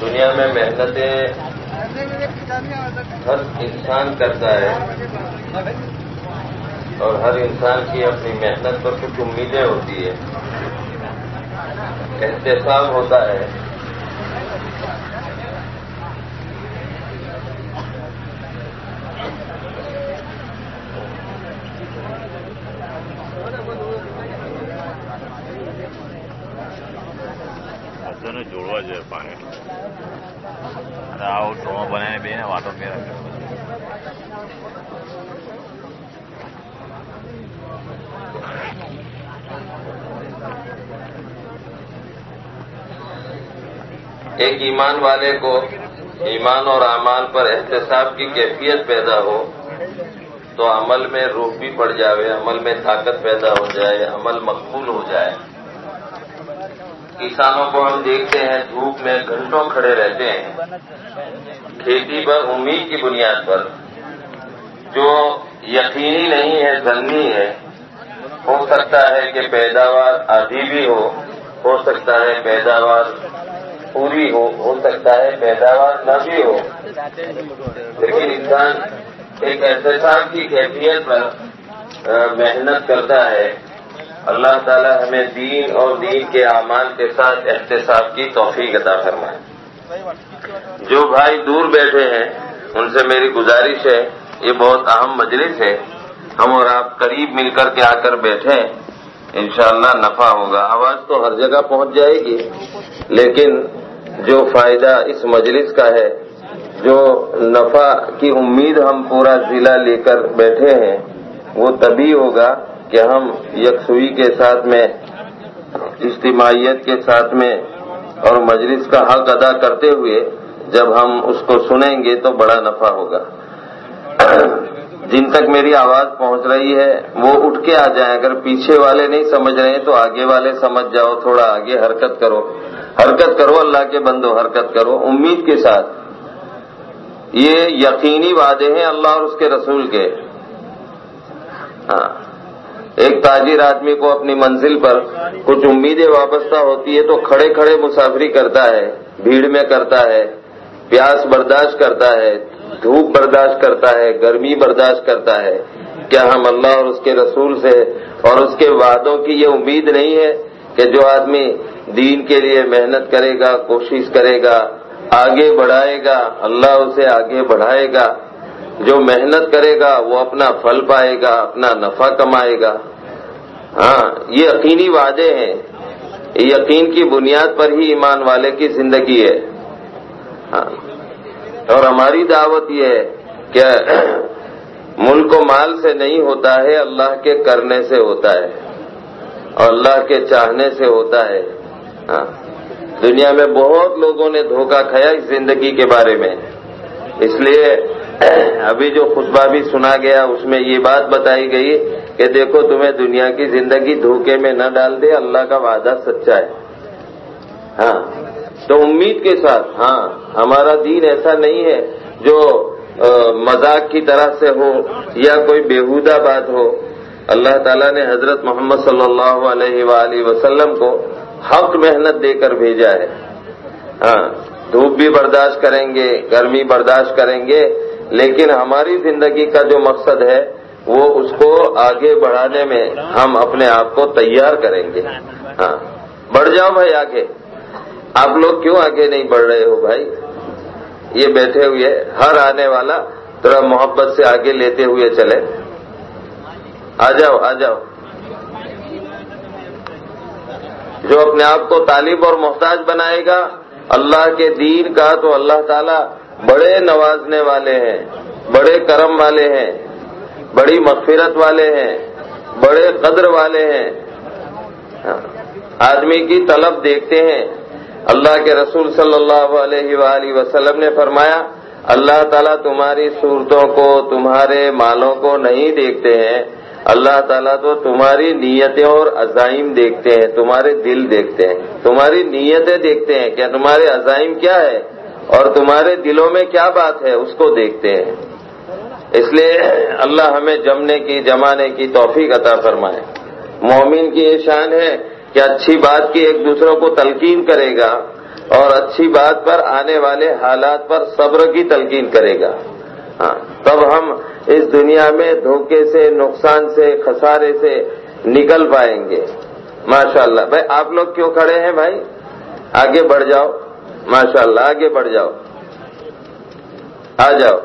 دنیا میں محنتیں ہر انسان کرتا ہے اور ہر انسان کی اپنی محنت پر کچھ امیدیں ہوتی ہے احتساب ہوتا ہے۔ ایک ایمان والے کو ایمان اور اعمال پر احتساب کی کیفیت پیدا ہو تو عمل میں روح بھی پڑ جائے عمل میں طاقت پیدا ہو جائے، عمل مقبول ہو جائے۔ کسانوں کو ہم دیکھتے ہیں، دھوپ میں گھنٹوں کھڑے رہتے ہیں۔ کھیتی پر، امید کی بنیاد پر۔ جو یقینی نہیں ہے ضنی ہے، ہو سکتا ہے کہ پیداوار آدھی بھی ہو ہو سکتا ہے پیداوار پوری ہو ہو سکتا ہے، پیداوار نہ بھی ہو۔ لیکن انسان ایک احتساب کی کیفیت پر محنت کرتا ہے۔ اللہ تعالی ہمیں دین اور دین کے اعمال کے ساتھ احتساب کی توفیق عطا فرمائے۔ جو بھائی دور بیٹھے ہیں، ان سے میری گزارش ہے، یہ بہت اہم مجلس ہے۔ ہم اور آپ قریب مل کر کے آ کر بیٹھے، انشاءاللہ نفع ہوگا۔ آواز تو ہر جگہ پہنچ جائے گی، لیکن جو فائدہ اس مجلس کا ہے، جو نفع کی امید ہم پورا ضلع لے کر بیٹھے ہیں، وہ تبھی ہوگا کہ ہم یکسوئی کے ساتھ میں، اجتماعیت کے ساتھ میں اور مجلس کا حق ادا کرتے ہوئے جب ہم اس کو سنیں گے تو بڑا نفع ہوگا۔ جن تک میری آواز پہنچ رہی ہے، وہ اٹھ کے آ جائیں۔ اگر پیچھے والے نہیں سمجھ رہے ہیں تو آگے والے سمجھ جاؤ، تھوڑا آگے حرکت کرو۔ حرکت کرو، اللہ کے بندو، حرکت کرو۔ امید کے ساتھ۔ یہ یقینی وعدے ہیں اللہ اور اس کے رسول کے۔ ہاں۔ ایک تاجر آدمی کو اپنی منزل پر کچھ امیدیں وابستہ ہوتی ہے تو کھڑے کھڑے مسافری کرتا ہے، بھیڑ میں کرتا ہے، پیاس برداشت کرتا ہے۔ دھوپ برداشت کرتا ہے، گرمی برداشت کرتا ہے۔ کیا ہم اللہ اور اس کے رسول سے اور اس کے وعدوں کی یہ امید نہیں ہے کہ جو آدمی دین کے لیے محنت کرے گا، کوشش کرے گا، آگے بڑھائے گا، اللہ اسے آگے بڑھائے گا۔ جو محنت کرے گا، وہ اپنا پھل پائے گا، اپنا نفع کمائے گا۔ ہاں یہ یقینی وعدے ہیں۔ یقین کی بنیاد پر ہی ایمان والے کی زندگی ہے۔ اور ہماری دعوت یہ ہے کہ ملک و مال سے نہیں ہوتا ہے، اللہ کے کرنے سے ہوتا ہے اور اللہ کے چاہنے سے ہوتا ہے۔ ہاں۔ دنیا میں بہت لوگوں نے دھوکہ کھایا اس زندگی کے بارے میں۔ اس لیے ابھی جو خطبہ بھی سنا گیا، اس میں یہ بات بتائی گئی کہ دیکھو، تمہیں دنیا کی زندگی دھوکے میں نہ ڈال دے، اللہ کا وعدہ سچا ہے۔ ہاں۔ تو امید کے ساتھ ہاں ہمارا دین ایسا نہیں ہے جو مذاق کی طرح سے ہو یا کوئی بےحودہ بات ہو۔ اللہ تعالیٰ نے حضرت محمد صلی اللہ علیہ وآلہ وسلم کو حق محنت دے کر بھیجا ہے۔ ہاں دھوپ بھی برداشت کریں گے، گرمی برداشت کریں گے، لیکن ہماری زندگی کا جو مقصد ہے، وہ اس کو آگے بڑھانے میں ہم اپنے آپ کو تیار کریں گے۔ ہاں بڑھ جاؤ بھائی آگے۔ آپ لوگ کیوں آگے نہیں بڑھ رہے ہو بھائی؟ یہ بیٹھے ہوئے ہر آنے والا تھوڑا محبت سے آگے لیتے ہوئے چلے۔ آ جاؤ آ جاؤ۔ جو اپنے آپ کو طالب اور محتاج بنائے گا، اللہ کے دین کا تو اللہ تعالیٰ بڑے نوازنے والے ہیں، بڑے کرم والے ہیں، بڑی مغفرت والے ہیں، بڑے قدر والے ہیں۔ آدمی کی طلب دیکھتے ہیں اللہ کے رسول صلی اللہ علیہ وآلہ وسلم نے فرمایا، اللہ تعالیٰ تمہاری صورتوں کو، تمہارے مالوں کو نہیں دیکھتے ہیں۔ اللہ تعالیٰ تو تمہاری نیتیں اور عزائم دیکھتے ہیں، تمہارے دل دیکھتے ہیں۔ تمہاری نیتیں دیکھتے ہیں، کیا تمہارے عزائم کیا ہے؟ اور تمہارے دلوں میں کیا بات ہے؟ اس کو دیکھتے ہیں۔ اس لیے اللہ ہمیں جمنے کی، جمانے کی توفیق عطا فرمائے۔ مومن کی یہ شان ہے کہ اچھی بات کی ایک دوسروں کو تلقین کرے گا اور اچھی بات پر آنے والے حالات پر صبر کی تلقین کرے گا۔ ہاں تب ہم اس دنیا میں دھوکے سے، نقصان سے، خسارے سے نکل پائیں گے۔ ماشاء اللہ بھائی، آپ لوگ کیوں کھڑے ہیں بھائی؟ آگے بڑھ جاؤ۔ ماشاء اللہ آگے بڑھ جاؤ۔ آ جاؤ۔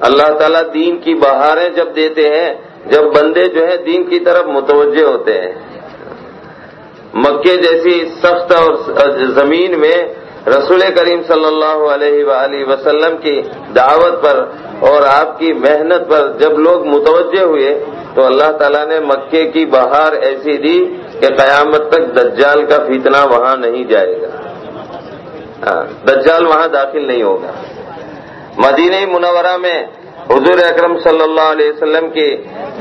اللہ تعالیٰ دین کی بہاریں جب دیتے ہیں جب بندے جو ہے دین کی طرف متوجہ ہوتے ہیں۔ مکے جیسی سخت اور زمین میں رسول کریم صلی اللہ علیہ وآلہ وسلم کی دعوت پر اور آپ کی محنت پر جب لوگ متوجہ ہوئے تو اللہ تعالیٰ نے مکے کی بہار ایسی دی کہ قیامت تک دجال کا فتنہ وہاں نہیں جائے گا۔ ہاں، دجال وہاں داخل نہیں ہوگا۔ مدینہ منورہ میں حضور اکرم صلی اللہ علیہ وسلم کی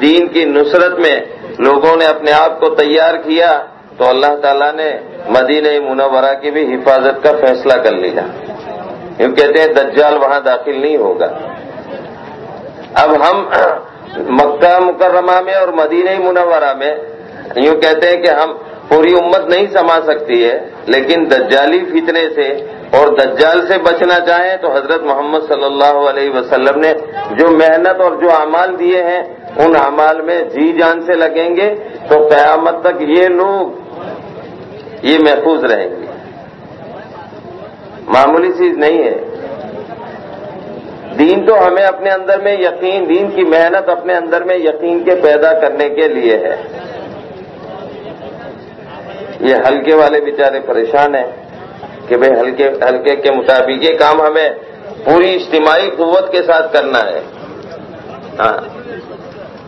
دین کی نصرت میں لوگوں نے اپنے آپ کو تیار کیا تو اللہ تعالیٰ نے مدینہ منورہ کی بھی حفاظت کا فیصلہ کر لیا۔ یوں کہتے ہیں دجال وہاں داخل نہیں ہوگا۔ اب ہم مکہ مکرمہ میں اور مدینہ منورہ میں یوں کہتے ہیں کہ ہم پوری امت نہیں سما سکتی ہے، لیکن دجالی فتنے سے اور دجال سے بچنا چاہیں تو حضرت محمد صلی اللہ علیہ وسلم نے جو محنت اور جو اعمال دیے ہیں، ان اعمال میں جی جان سے لگیں گے تو قیامت تک یہ لوگ یہ محفوظ رہیں گے۔ معمولی چیز نہیں ہے۔ دین تو ہمیں اپنے اندر میں یقین، دین کی محنت اپنے اندر میں یقین کے پیدا کرنے کے لیے ہے۔ یہ ہلکے والے بیچارے پریشان ہیں۔ کہ بھائی ہلکے ہلکے کے مطابق یہ کام ہمیں پوری اجتماعی قوت کے ساتھ کرنا ہے۔ ہاں۔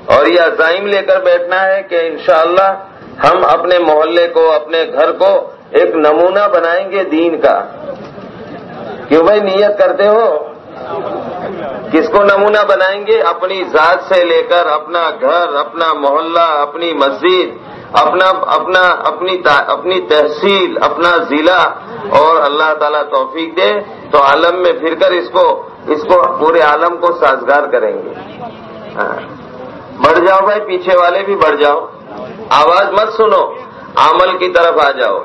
اور یہ عزائم لے کر بیٹھنا ہے کہ انشاءاللہ ہم اپنے محلے کو، اپنے گھر کو ایک نمونہ بنائیں گے دین کا۔ کیوں بھائی نیت کرتے ہو؟ کس کو نمونہ بنائیں گے؟ اپنی ذات سے لے کر، اپنا گھر، اپنا محلہ، اپنی مسجد اپنا اپنا اپنی اپنی تحصیل، اپنا ضلع اور اللہ تعالیٰ توفیق دے تو عالم میں پھر کر اس کو اس کو پورے عالم کو سازگار کریں گے۔ ہاں۔ بڑھ جاؤ بھائی، پیچھے والے بھی بڑھ جاؤ۔ آواز مت سنو، عمل کی طرف آ جاؤ۔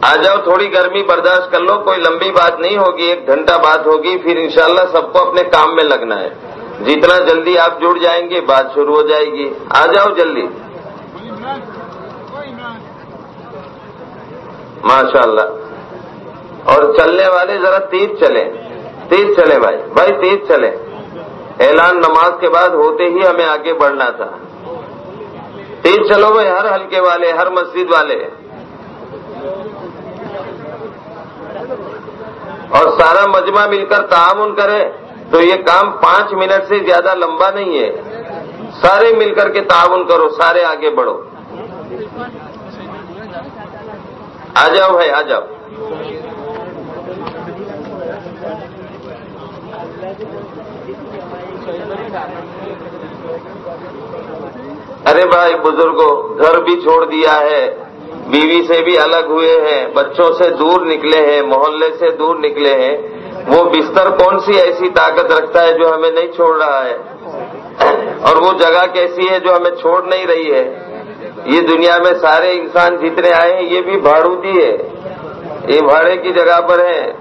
آ جاؤ، تھوڑی گرمی برداشت کر لو، کوئی لمبی بات نہیں ہوگی، ایک گھنٹہ بات ہوگی، پھر انشاءاللہ سب کو اپنے کام میں لگنا ہے۔ جتنا جلدی آپ جڑ جائیں گے، بات شروع ہو جائے گی۔ آ جاؤ جلدی۔ ماشاء اللہ اور چلنے والے ذرا تیز چلیں۔ تیز چلیں بھائی۔ بھائی تیز چلیں۔ اعلان نماز کے بعد ہوتے ہی ہمیں آگے بڑھنا تھا۔ تیز چلو بھائی، ہر ہلکے والے، ہر مسجد والے۔ اور سارا مجمع مل کر تعاون کرے تو یہ کام پانچ منٹ سے زیادہ لمبا نہیں ہے۔ سارے مل کر کے تعاون کرو، سارے آگے بڑھو۔ آ جاؤ بھائی، آ جاؤ۔ ارے بھائی بزرگوں گھر بھی چھوڑ دیا ہے۔ بیوی سے بھی الگ ہوئے ہیں، بچوں سے دور نکلے ہیں، محلے سے دور نکلے ہیں۔ وہ بستر کون سی ایسی طاقت رکھتا ہے جو ہمیں نہیں چھوڑ رہا ہے؟ اور وہ جگہ کیسی ہے جو ہمیں چھوڑ نہیں رہی ہے؟ یہ دنیا میں سارے انسان جتنے آئے ہیں، یہ بھی بھاڑو دی ہے۔ یہ بھاڑے کی جگہ پر ہے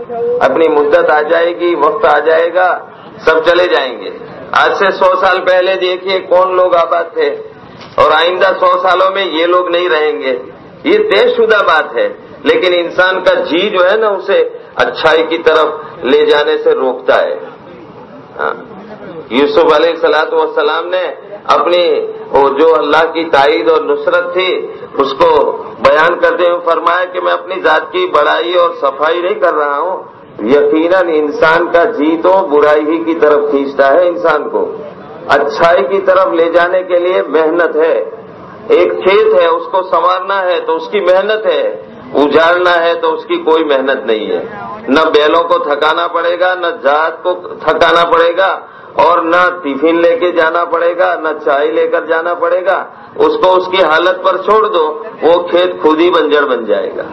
اپنی مدت آ جائے گی، وقت آ جائے گا، سب چلے جائیں گے۔ آج سے سو سال پہلے دیکھیے کون لوگ آباد تھے۔ اور آئندہ سو سالوں میں یہ لوگ نہیں رہیں گے۔ یہ طے شدہ بات ہے۔ لیکن انسان کا جی جو ہے نا، اسے اچھائی کی طرف لے جانے سے روکتا ہے۔ ہاں۔ یوسف علیہ سلاط والسلام نے اپنی جو اللہ کی تائید اور نصرت تھی، اس کو بیان کرتے ہوئے فرمایا کہ میں اپنی ذات کی بڑائی اور صفائی نہیں کر رہا ہوں۔ یقیناً انسان کا جی تو برائی ہی کی طرف کھینچتا ہے انسان کو۔ اچھائی کی طرف لے جانے کے لیے محنت ہے۔ ایک کھیت ہے، اس کو سنوارنا ہے تو اس کی محنت ہے۔ اجاڑنا ہے تو اس کی کوئی محنت نہیں ہے۔ نہ بیلوں کو تھکانا پڑے گا، نہ جات کو تھکانا پڑے گا، اور نہ ٹفن لے کے جانا پڑے گا، نہ چائے لے کر جانا پڑے گا۔ اس کو اس کی حالت پر چھوڑ دو، وہ کھیت خود ہی بنجر بن جائے گا۔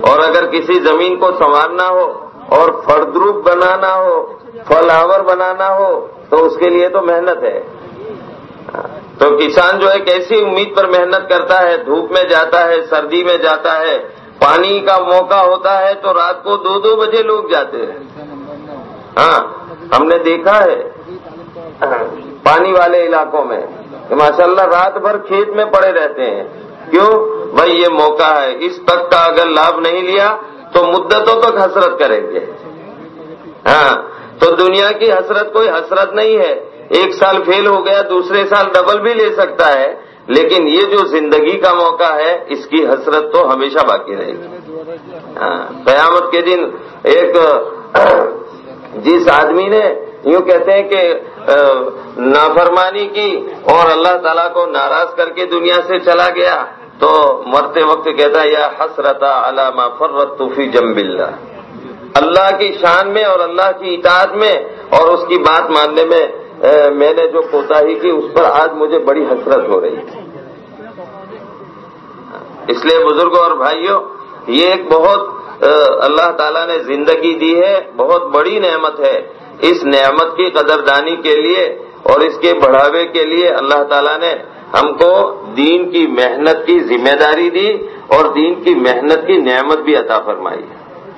اور اگر کسی زمین کو سنوارنا ہو، اور فردروپ بنانا ہو، فلاور بنانا ہو، تو اس کے لیے تو محنت ہے۔ تو کسان جو ہے کیسی امید پر محنت کرتا ہے، دھوپ میں جاتا ہے، سردی میں جاتا ہے پانی کا موقع ہوتا ہے تو رات کو دو دو بجے لوگ جاتے ہیں۔ ہاں ہم نے دیکھا ہے۔ پانی والے علاقوں میں ماشاء اللہ رات بھر کھیت میں پڑے رہتے ہیں۔ کیوں؟ بھائی، یہ موقع ہے۔ اس تک کا اگر لابھ نہیں لیا تو مدتوں تک حسرت کریں گے۔ ہاں تو دنیا کی حسرت کوئی حسرت نہیں ہے۔ ایک سال فیل ہو گیا، دوسرے سال ڈبل بھی لے سکتا ہے۔ لیکن یہ جو زندگی کا موقع ہے، اس کی حسرت تو ہمیشہ باقی رہے گی۔ ہاں، قیامت کے دن ایک، جس آدمی نے یوں کہتے ہیں کہ نافرمانی کی اور اللہ تعالیٰ کو ناراض کر کے دنیا سے چلا گیا، تو مرتے وقت کہتا ہے، یا حسرتا علامہ فرت توفی جم اللہ کی شان میں اور اللہ کی اطاعت میں اور اس کی بات ماننے میں میں نے جو کوتا ہی کی، اس پر آج مجھے بڑی حسرت ہو رہی ہے۔ اس لیے بزرگوں اور بھائیوں، یہ ایک بہت اللہ تعالیٰ نے زندگی دی ہے، بہت بڑی نعمت ہے۔ اس نعمت کی قدردانی کے لیے اور اس کے بڑھاوے کے لیے اللہ تعالیٰ نے ہم کو دین کی محنت کی ذمہ داری دی اور دین کی محنت کی نعمت بھی عطا فرمائی۔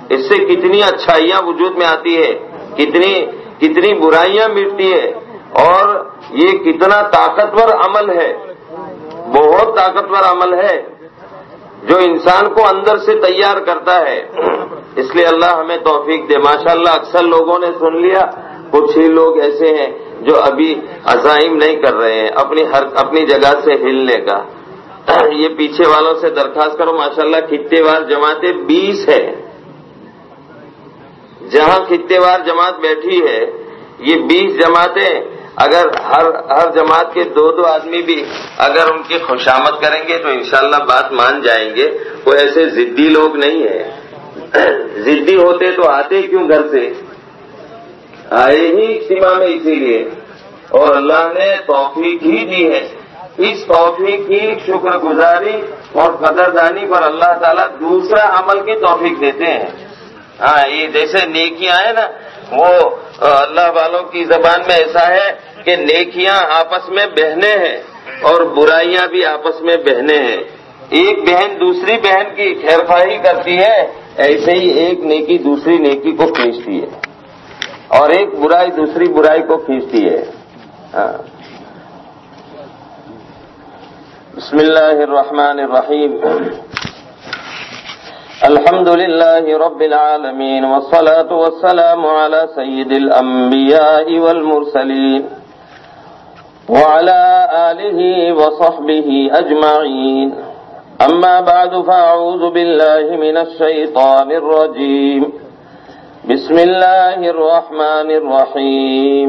اس سے کتنی اچھائیاں وجود میں آتی ہے، کتنی کتنی برائیاں مٹتی ہے۔ اور یہ کتنا طاقتور عمل ہے، بہت طاقتور عمل ہے، جو انسان کو اندر سے تیار کرتا ہے۔ اس لیے اللہ ہمیں توفیق دے۔ ماشاء اللہ اکثر لوگوں نے سن لیا، کچھ ہی لوگ ایسے ہیں جو ابھی عزائم نہیں کر رہے ہیں، اپنی ہر، اپنی جگہ سے ہلنے کا۔ یہ پیچھے والوں سے درخواست کرو ماشاء اللہ خطے وار جماعتیں بیس ہے جہاں خطے وار جماعت بیٹھی ہے، یہ بیس جماعتیں اگر ہر ہر جماعت کے دو دو آدمی بھی اگر ان کی خوشامد کریں گے تو انشاءاللہ بات مان جائیں گے۔ وہ ایسے ضدی لوگ نہیں ہیں۔ ضدی ہوتے تو آتے کیوں گھر سے؟ آئے ہی سیما میں اسی لیے۔ اور اللہ نے توفیق ہی دی ہے۔ اس توفیق کی شکر گزاری اور قدردانی پر اللہ تعالیٰ دوسرا عمل کی توفیق دیتے ہیں۔ ہاں یہ جیسے نیکیاں ہیں نا، وہ اللہ والوں کی زبان میں ایسا ہے کہ نیکیاں آپس میں بہنے ہیں اور برائیاں بھی آپس میں بہنے ہیں۔ ایک بہن دوسری بہن کی خیر خواہی کرتی ہے، ایسے ہی ایک نیکی دوسری نیکی کو کھینچتی ہے۔ اور ایک برائی دوسری برائی کو کھینچتی ہے۔ ہاں۔ بسم اللہ الرحمن الرحیم۔ الحمد لله رب العالمين والصلاة والسلام على سيد الأنبياء والمرسلين وعلى آله وصحبه أجمعين. أما بعد فأعوذ بالله من الشيطان الرجيم. بسم الله الرحمن الرحيم.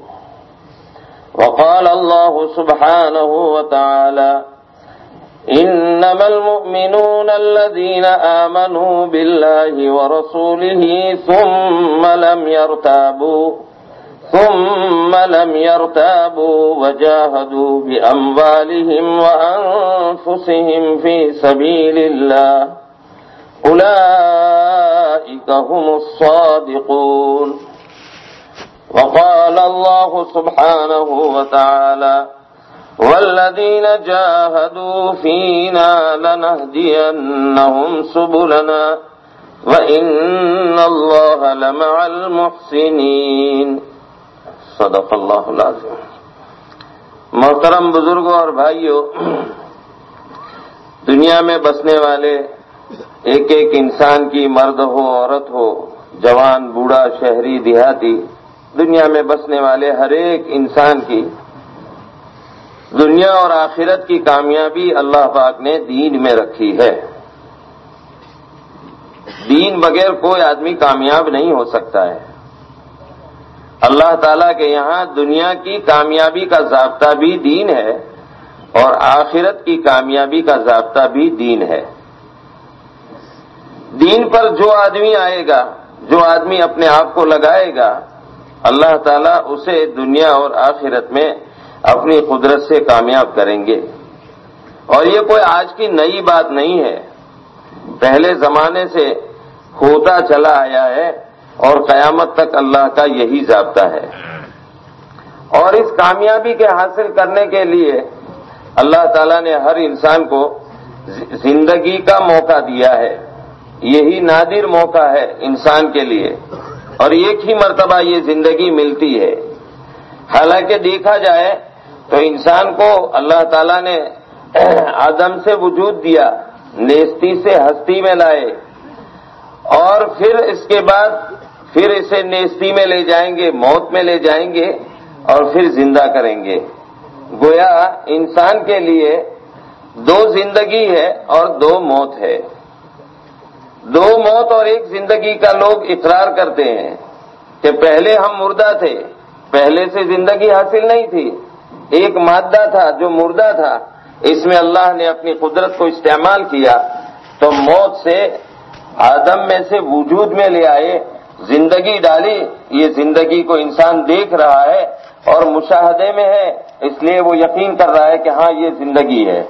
وقال الله سبحانه وتعالى إنما المؤمنون الذين آمنوا بالله ورسوله ثم لم يرتابوا ثم لم يرتابوا وجاهدوا بأموالهم وأنفسهم في سبيل الله. أولئك هم الصادقون. وقال الله سبحانه وتعالى والذين جاهدوا فينا لنهدينهم سبلنا وإن الله لمع المحسنين. صدق اللہ العظیم محترم بزرگوں اور بھائیوں، دنیا میں بسنے والے ایک ایک انسان کی مرد ہو، عورت ہو، جوان، بوڑھا، شہری، دیہاتی دنیا میں بسنے والے ہر ایک انسان کی، دنیا اور آخرت کی کامیابی اللہ پاک نے دین میں رکھی ہے۔ دین بغیر کوئی آدمی کامیاب نہیں ہو سکتا ہے۔ اللہ تعالیٰ کے یہاں دنیا کی کامیابی کا ضابطہ بھی دین ہے اور آخرت کی کامیابی کا ضابطہ بھی دین ہے۔ دین پر جو آدمی آئے گا، جو آدمی اپنے آپ کو لگائے گا اللہ تعالیٰ اسے دنیا اور آخرت میں اپنی قدرت سے کامیاب کریں گے۔ اور یہ کوئی آج کی نئی بات نہیں ہے۔ پہلے زمانے سے ہوتا چلا آیا ہے اور قیامت تک اللہ کا یہی ضابطہ ہے۔ اور اس کامیابی کے حاصل کرنے کے لیے اللہ تعالیٰ نے ہر انسان کو زندگی کا موقع دیا ہے۔ یہی نادر موقع ہے انسان کے لیے۔ اور ایک ہی مرتبہ یہ زندگی ملتی ہے۔ حالانکہ دیکھا جائے تو انسان کو اللہ تعالیٰ نے آدم سے وجود دیا، نیستی سے ہستی میں لائے۔ اور پھر اس کے بعد پھر اسے نیستی میں لے جائیں گے، موت میں لے جائیں گے اور پھر زندہ کریں گے۔ گویا انسان کے لیے دو زندگی ہے اور دو موت ہے۔ دو موت اور ایک زندگی کا لوگ اقرار کرتے ہیں کہ پہلے ہم مردہ تھے، پہلے سے زندگی حاصل نہیں تھی۔ ایک مادہ تھا جو مردہ تھا، اس میں اللہ نے اپنی قدرت کو استعمال کیا۔ تو موت سے، آدم میں سے وجود میں لے آئے، زندگی ڈالی۔ یہ زندگی کو انسان دیکھ رہا ہے اور مشاہدے میں ہے، اس لیے وہ یقین کر رہا ہے کہ ہاں یہ زندگی ہے۔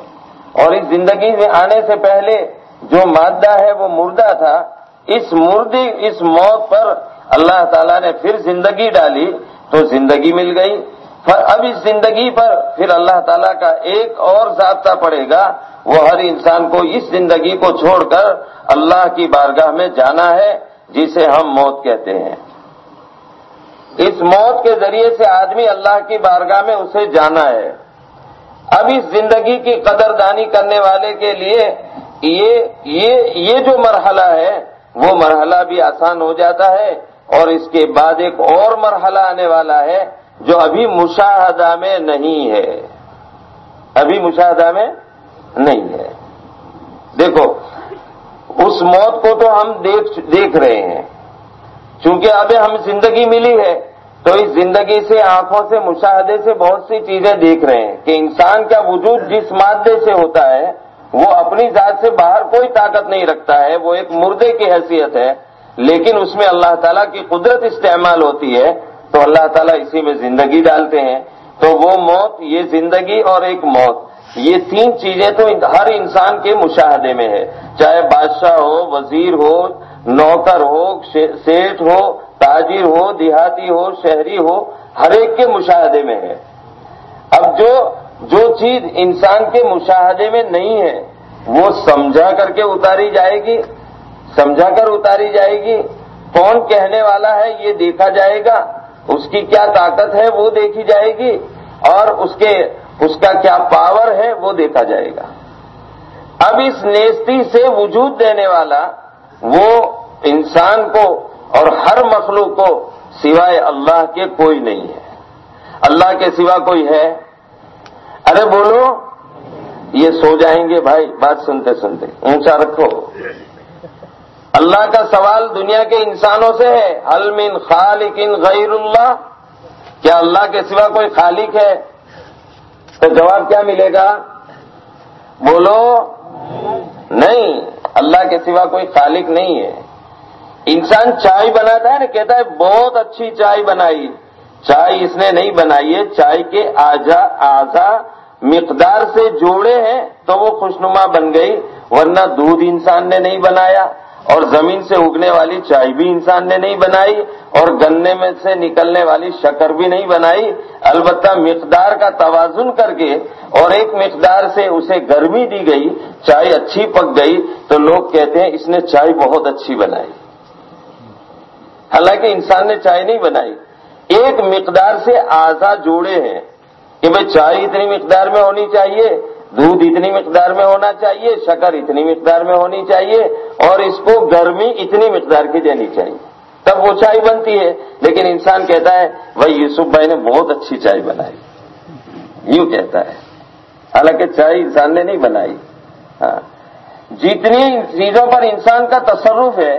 اور اس زندگی میں آنے سے پہلے جو مادہ ہے وہ مردہ تھا، اس مردی، اس موت پر اللہ تعالیٰ نے پھر زندگی ڈالی تو زندگی مل گئی۔ اب اس زندگی پر پھر اللہ تعالیٰ کا ایک اور ضابطہ پڑے گا۔ وہ ہر انسان کو اس زندگی کو چھوڑ کر اللہ کی بارگاہ میں جانا ہے، جسے ہم موت کہتے ہیں۔ اس موت کے ذریعے سے آدمی اللہ کی بارگاہ میں اسے جانا ہے۔ اب اس زندگی کی قدر دانی کرنے والے کے لیے یہ یہ یہ جو مرحلہ ہے، وہ مرحلہ بھی آسان ہو جاتا ہے اور اس کے بعد ایک اور مرحلہ آنے والا ہے جو ابھی مشاہدہ میں نہیں ہے۔ ابھی مشاہدہ میں نہیں ہے۔ دیکھو، اس موت کو تو ہم دیکھ دیکھ رہے ہیں۔ چونکہ ابھی ہم زندگی ملی ہے، تو اس زندگی سے، آنکھوں سے، مشاہدے سے بہت سی چیزیں دیکھ رہے ہیں کہ انسان کا وجود جس مادے سے ہوتا ہے وہ اپنی ذات سے باہر کوئی طاقت نہیں رکھتا ہے، وہ ایک مردے کی حیثیت ہے۔ لیکن اس میں اللہ تعالیٰ کی قدرت استعمال ہوتی ہے، تو اللہ تعالیٰ اسی میں زندگی ڈالتے ہیں۔ تو وہ موت، یہ زندگی اور ایک موت۔ یہ تین چیزیں تو ہر انسان کے مشاہدے میں ہے چاہے بادشاہ ہو، وزیر ہو، نوکر ہو سیٹ ہو، تاجر ہو، دیہاتی ہو، شہری ہو، ہر ایک کے مشاہدے میں ہے اب جو جو چیز انسان کے مشاہدے میں نہیں ہے، وہ سمجھا کر کے اتاری جائے گی۔ سمجھا کر اتاری جائے گی۔ کون کہنے والا ہے، یہ دیکھا جائے گا۔ اس کی کیا طاقت ہے، وہ دیکھی جائے گی۔ اور اس کے، اس کا کیا پاور ہے، وہ دیکھا جائے گا۔ اب اس نیستی سے وجود دینے والا وہ انسان کو اور ہر مخلوق کو سوائے اللہ کے کوئی نہیں ہے۔ اللہ کے سوا کوئی ہے۔ ارے بولو، یہ سو جائیں گے بھائی، بات سنتے سنتے، اونچا رکھو۔ اللہ کا سوال دنیا کے انسانوں سے ہے المن خالق ان غیر اللہ؟ کیا اللہ کے سوا کوئی خالق ہے؟ تو جواب کیا ملے گا؟ بولو، نہیں، اللہ کے سوا کوئی خالق نہیں ہے۔ انسان چائے بناتا ہے نا، کہتا ہے، بہت اچھی چائے بنائی۔ چائے اس نے نہیں بنائی ہے، چائے کے آجا، آزا مقدار سے جوڑے ہیں تو وہ خوشنما بن گئی، ورنہ دودھ انسان نے نہیں بنایا اور زمین سے اگنے والی چائے بھی انسان نے نہیں بنائی اور گنے میں سے نکلنے والی شکر بھی نہیں بنائی۔ البتہ مقدار کا توازن کر کے اور ایک مقدار سے اسے گرمی دی گئی، چائے اچھی پک گئی تو لوگ کہتے ہیں اس نے چائے بہت اچھی بنائی۔ حالانکہ انسان نے چائے نہیں بنائی۔ ایک مقدار سے آزا جوڑے ہیں کہ بھائی چائے اتنی مقدار میں ہونی چاہیے، دودھ اتنی مقدار میں ہونا چاہیے، شکر اتنی مقدار میں ہونی چاہیے اور اس کو گرمی اتنی مقدار کی دینی چاہیے۔ تب وہ چائے بنتی ہے۔ لیکن انسان کہتا ہے بھائی یوسف بھائی نے بہت اچھی چائے بنائی۔ یوں کہتا ہے۔ حالانکہ چائے انسان نے نہیں بنائی۔ ہاں۔ جتنی چیزوں پر انسان کا تصرف ہے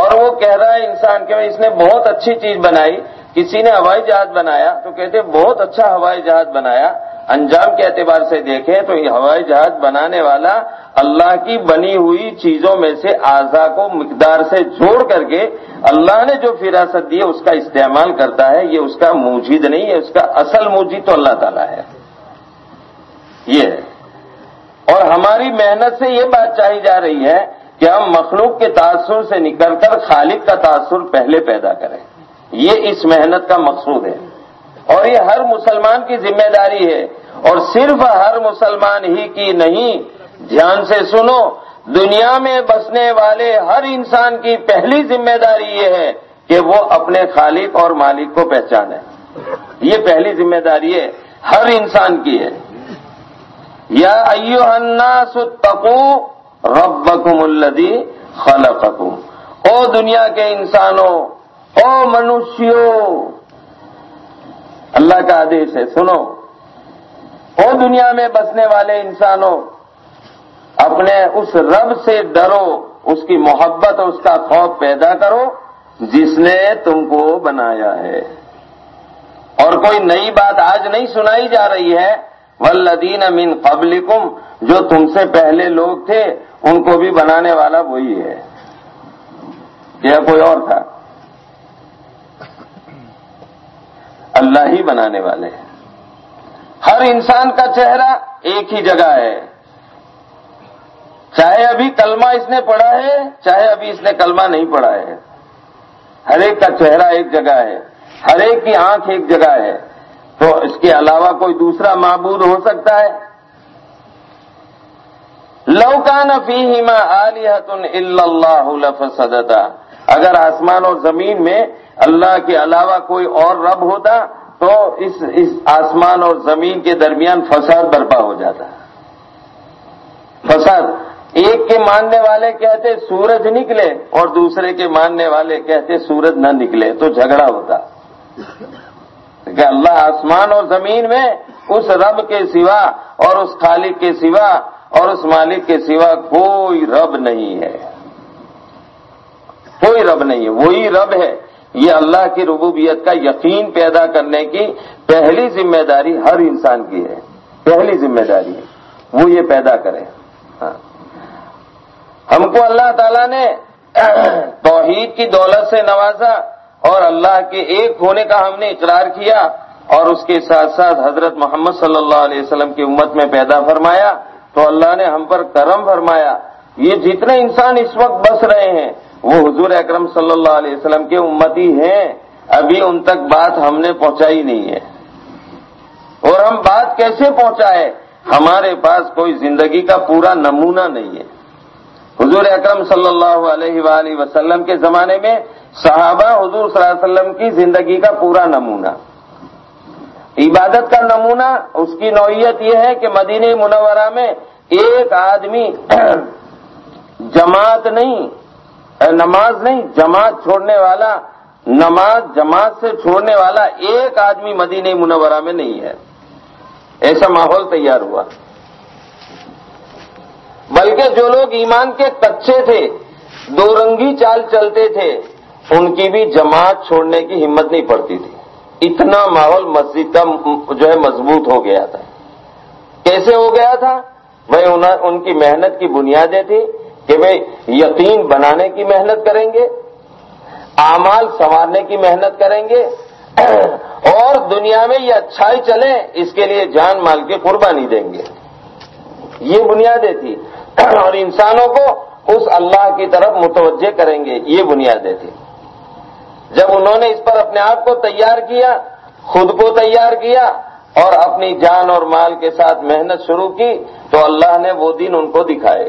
اور وہ کہہ رہا ہے انسان کہ اس نے بہت اچھی چیز بنائی کسی نے ہوائی جہاز بنایا تو کہتے بہت اچھا ہوائی جہاز بنایا، انجام کے اعتبار سے دیکھیں تو یہ ہوائی جہاز بنانے والا اللہ کی بنی ہوئی چیزوں میں سے اعضا کو مقدار سے جوڑ کر کے اللہ نے جو فراست دی ہے اس کا استعمال کرتا ہے، یہ اس کا موجود نہیں ہے اس کا اصل موجود تو اللہ تعالیٰ ہے۔ یہ ہے۔ اور ہماری محنت سے یہ بات چاہی جا رہی ہے کہ ہم مخلوق کے تاثر سے نکل کر خالق کا تاثر پہلے پیدا کریں۔ یہ اس محنت کا مقصود ہے۔ اور یہ ہر مسلمان کی ذمہ داری ہے۔ اور صرف ہر مسلمان ہی کی نہیں دھیان سے سنو، دنیا میں بسنے والے ہر انسان کی پہلی ذمہ داری یہ ہے کہ وہ اپنے خالق اور مالک کو پہچانے۔ یہ پہلی ذمہ داری ہے، ہر انسان کی ہے۔ یا ایو الناس اتقو ربکم الذی خلقکم۔ او دنیا کے انسانوں او منشیوں اللہ کا آدیش ہے، سنو۔ او دنیا میں بسنے والے انسانوں، اپنے اس رب سے ڈرو، اس کی محبت اور اس کا خوف پیدا کرو، جس نے تم کو بنایا ہے۔ اور کوئی نئی بات آج نہیں سنائی جا رہی ہے ولدین امین قبلکم، جو تم سے پہلے لوگ تھے، ان کو بھی بنانے والا وہی ہے۔ یا کوئی اور تھا۔ اللہ ہی بنانے والے ہیں۔ ہر انسان کا چہرہ ایک ہی جگہ ہے۔ چاہے ابھی کلمہ اس نے پڑھا ہے، چاہے ابھی اس نے کلمہ نہیں پڑھا ہے۔ ہر ایک کا چہرہ ایک جگہ ہے، ہر ایک کی آنکھ ایک جگہ ہے۔ تو اس کے علاوہ کوئی دوسرا معبود ہو سکتا ہے۔ لوکان فیما علیحت اللہ فسدتا اگر آسمان اور زمین میں اللہ کے علاوہ کوئی اور رب ہوتا تو اس اس آسمان اور زمین کے درمیان فساد برپا ہو جاتا۔ فساد۔ ایک کے ماننے والے کہتے سورج نکلے اور دوسرے کے ماننے والے کہتے سورج نہ نکلے، تو جھگڑا ہوتا۔ کہ اللہ آسمان اور زمین میں اس رب کے سوا اور اس خالق کے سوا اور اس مالک کے سوا کوئی رب نہیں ہے۔ کوئی رب نہیں ہے، وہی رب ہے۔ یہ اللہ کی ربوبیت کا یقین پیدا کرنے کی پہلی ذمہ داری ہر انسان کی ہے۔ پہلی ذمہ داری ہے۔ وہ یہ پیدا کرے۔ ہاں۔ ہم کو اللہ تعالیٰ نے توحید کی دولت سے نوازا اور اللہ کے ایک ہونے کا ہم نے اقرار کیا اور اس کے ساتھ ساتھ حضرت محمد صلی اللہ علیہ وسلم کی امت میں پیدا فرمایا تو اللہ نے ہم پر کرم فرمایا۔ یہ جتنے انسان اس وقت بس رہے ہیں وہ حضور اکرم صلی اللہ علیہ وسلم کے امتی ہیں، ابھی ان تک بات ہم نے پہنچائی نہیں ہے۔ اور ہم بات کیسے پہنچائے؟ ہمارے پاس کوئی زندگی کا پورا نمونہ نہیں ہے۔ حضور اکرم صلی اللہ علیہ وآلہ وسلم کے زمانے میں صحابہ حضور صلی اللہ علیہ وسلم کی زندگی کا پورا نمونہ۔ عبادت کا نمونہ، اس کی نوعیت یہ ہے کہ مدینہ منورہ میں ایک آدمی جماعت نہیں نماز نہیں، جماعت چھوڑنے والا، نماز جماعت سے چھوڑنے والا ایک آدمی مدینہ منورہ میں نہیں ہے۔ ایسا ماحول تیار ہوا۔ بلکہ جو لوگ ایمان کے کچے تھے، دو رنگی چال چلتے تھے، ان کی بھی جماعت چھوڑنے کی ہمت نہیں پڑتی تھی۔ اتنا ماحول مسجد کا جو ہے، مضبوط ہو گیا تھا۔ کیسے ہو گیا تھا؟ بھائی ان کی محنت کی بنیادیں تھی کہ بھائی یقین بنانے کی محنت کریں گے، اعمال سنوارنے کی محنت کریں گے، اور دنیا میں یہ اچھائی چلے اس کے لیے جان مال کی قربانی دیں گے۔ یہ بنیادیں تھی اور انسانوں کو اس اللہ کی طرف متوجہ کریں گے، یہ بنیادیں تھی جب انہوں نے اس پر اپنے آپ کو تیار کیا، خود کو تیار کیا، اور اپنی جان اور مال کے ساتھ محنت شروع کی، تو اللہ نے وہ دن ان کو دکھائے۔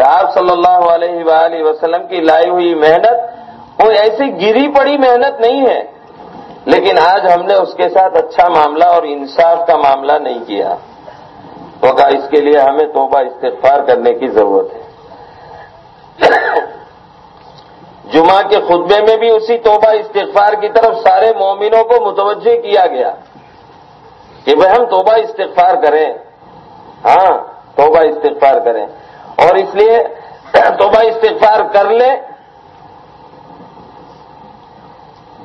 کہ آپ صلی اللہ علیہ وآلہ وسلم کی لائی ہوئی محنت وہ ایسی گری پڑی محنت نہیں ہے۔ لیکن آج ہم نے اس کے ساتھ اچھا معاملہ اور انصاف کا معاملہ نہیں کیا۔ تو کہا، اس کے لیے ہمیں توبہ استغفار کرنے کی ضرورت ہے۔ جمعہ کے خطبے میں بھی اسی توبہ استغفار کی طرف سارے مومنوں کو متوجہ کیا گیا کہ بھائی ہم توبہ استغفار کریں۔ ہاں توبہ استغفار کریں۔ اور اس لیے توبہ استغفار کر لیں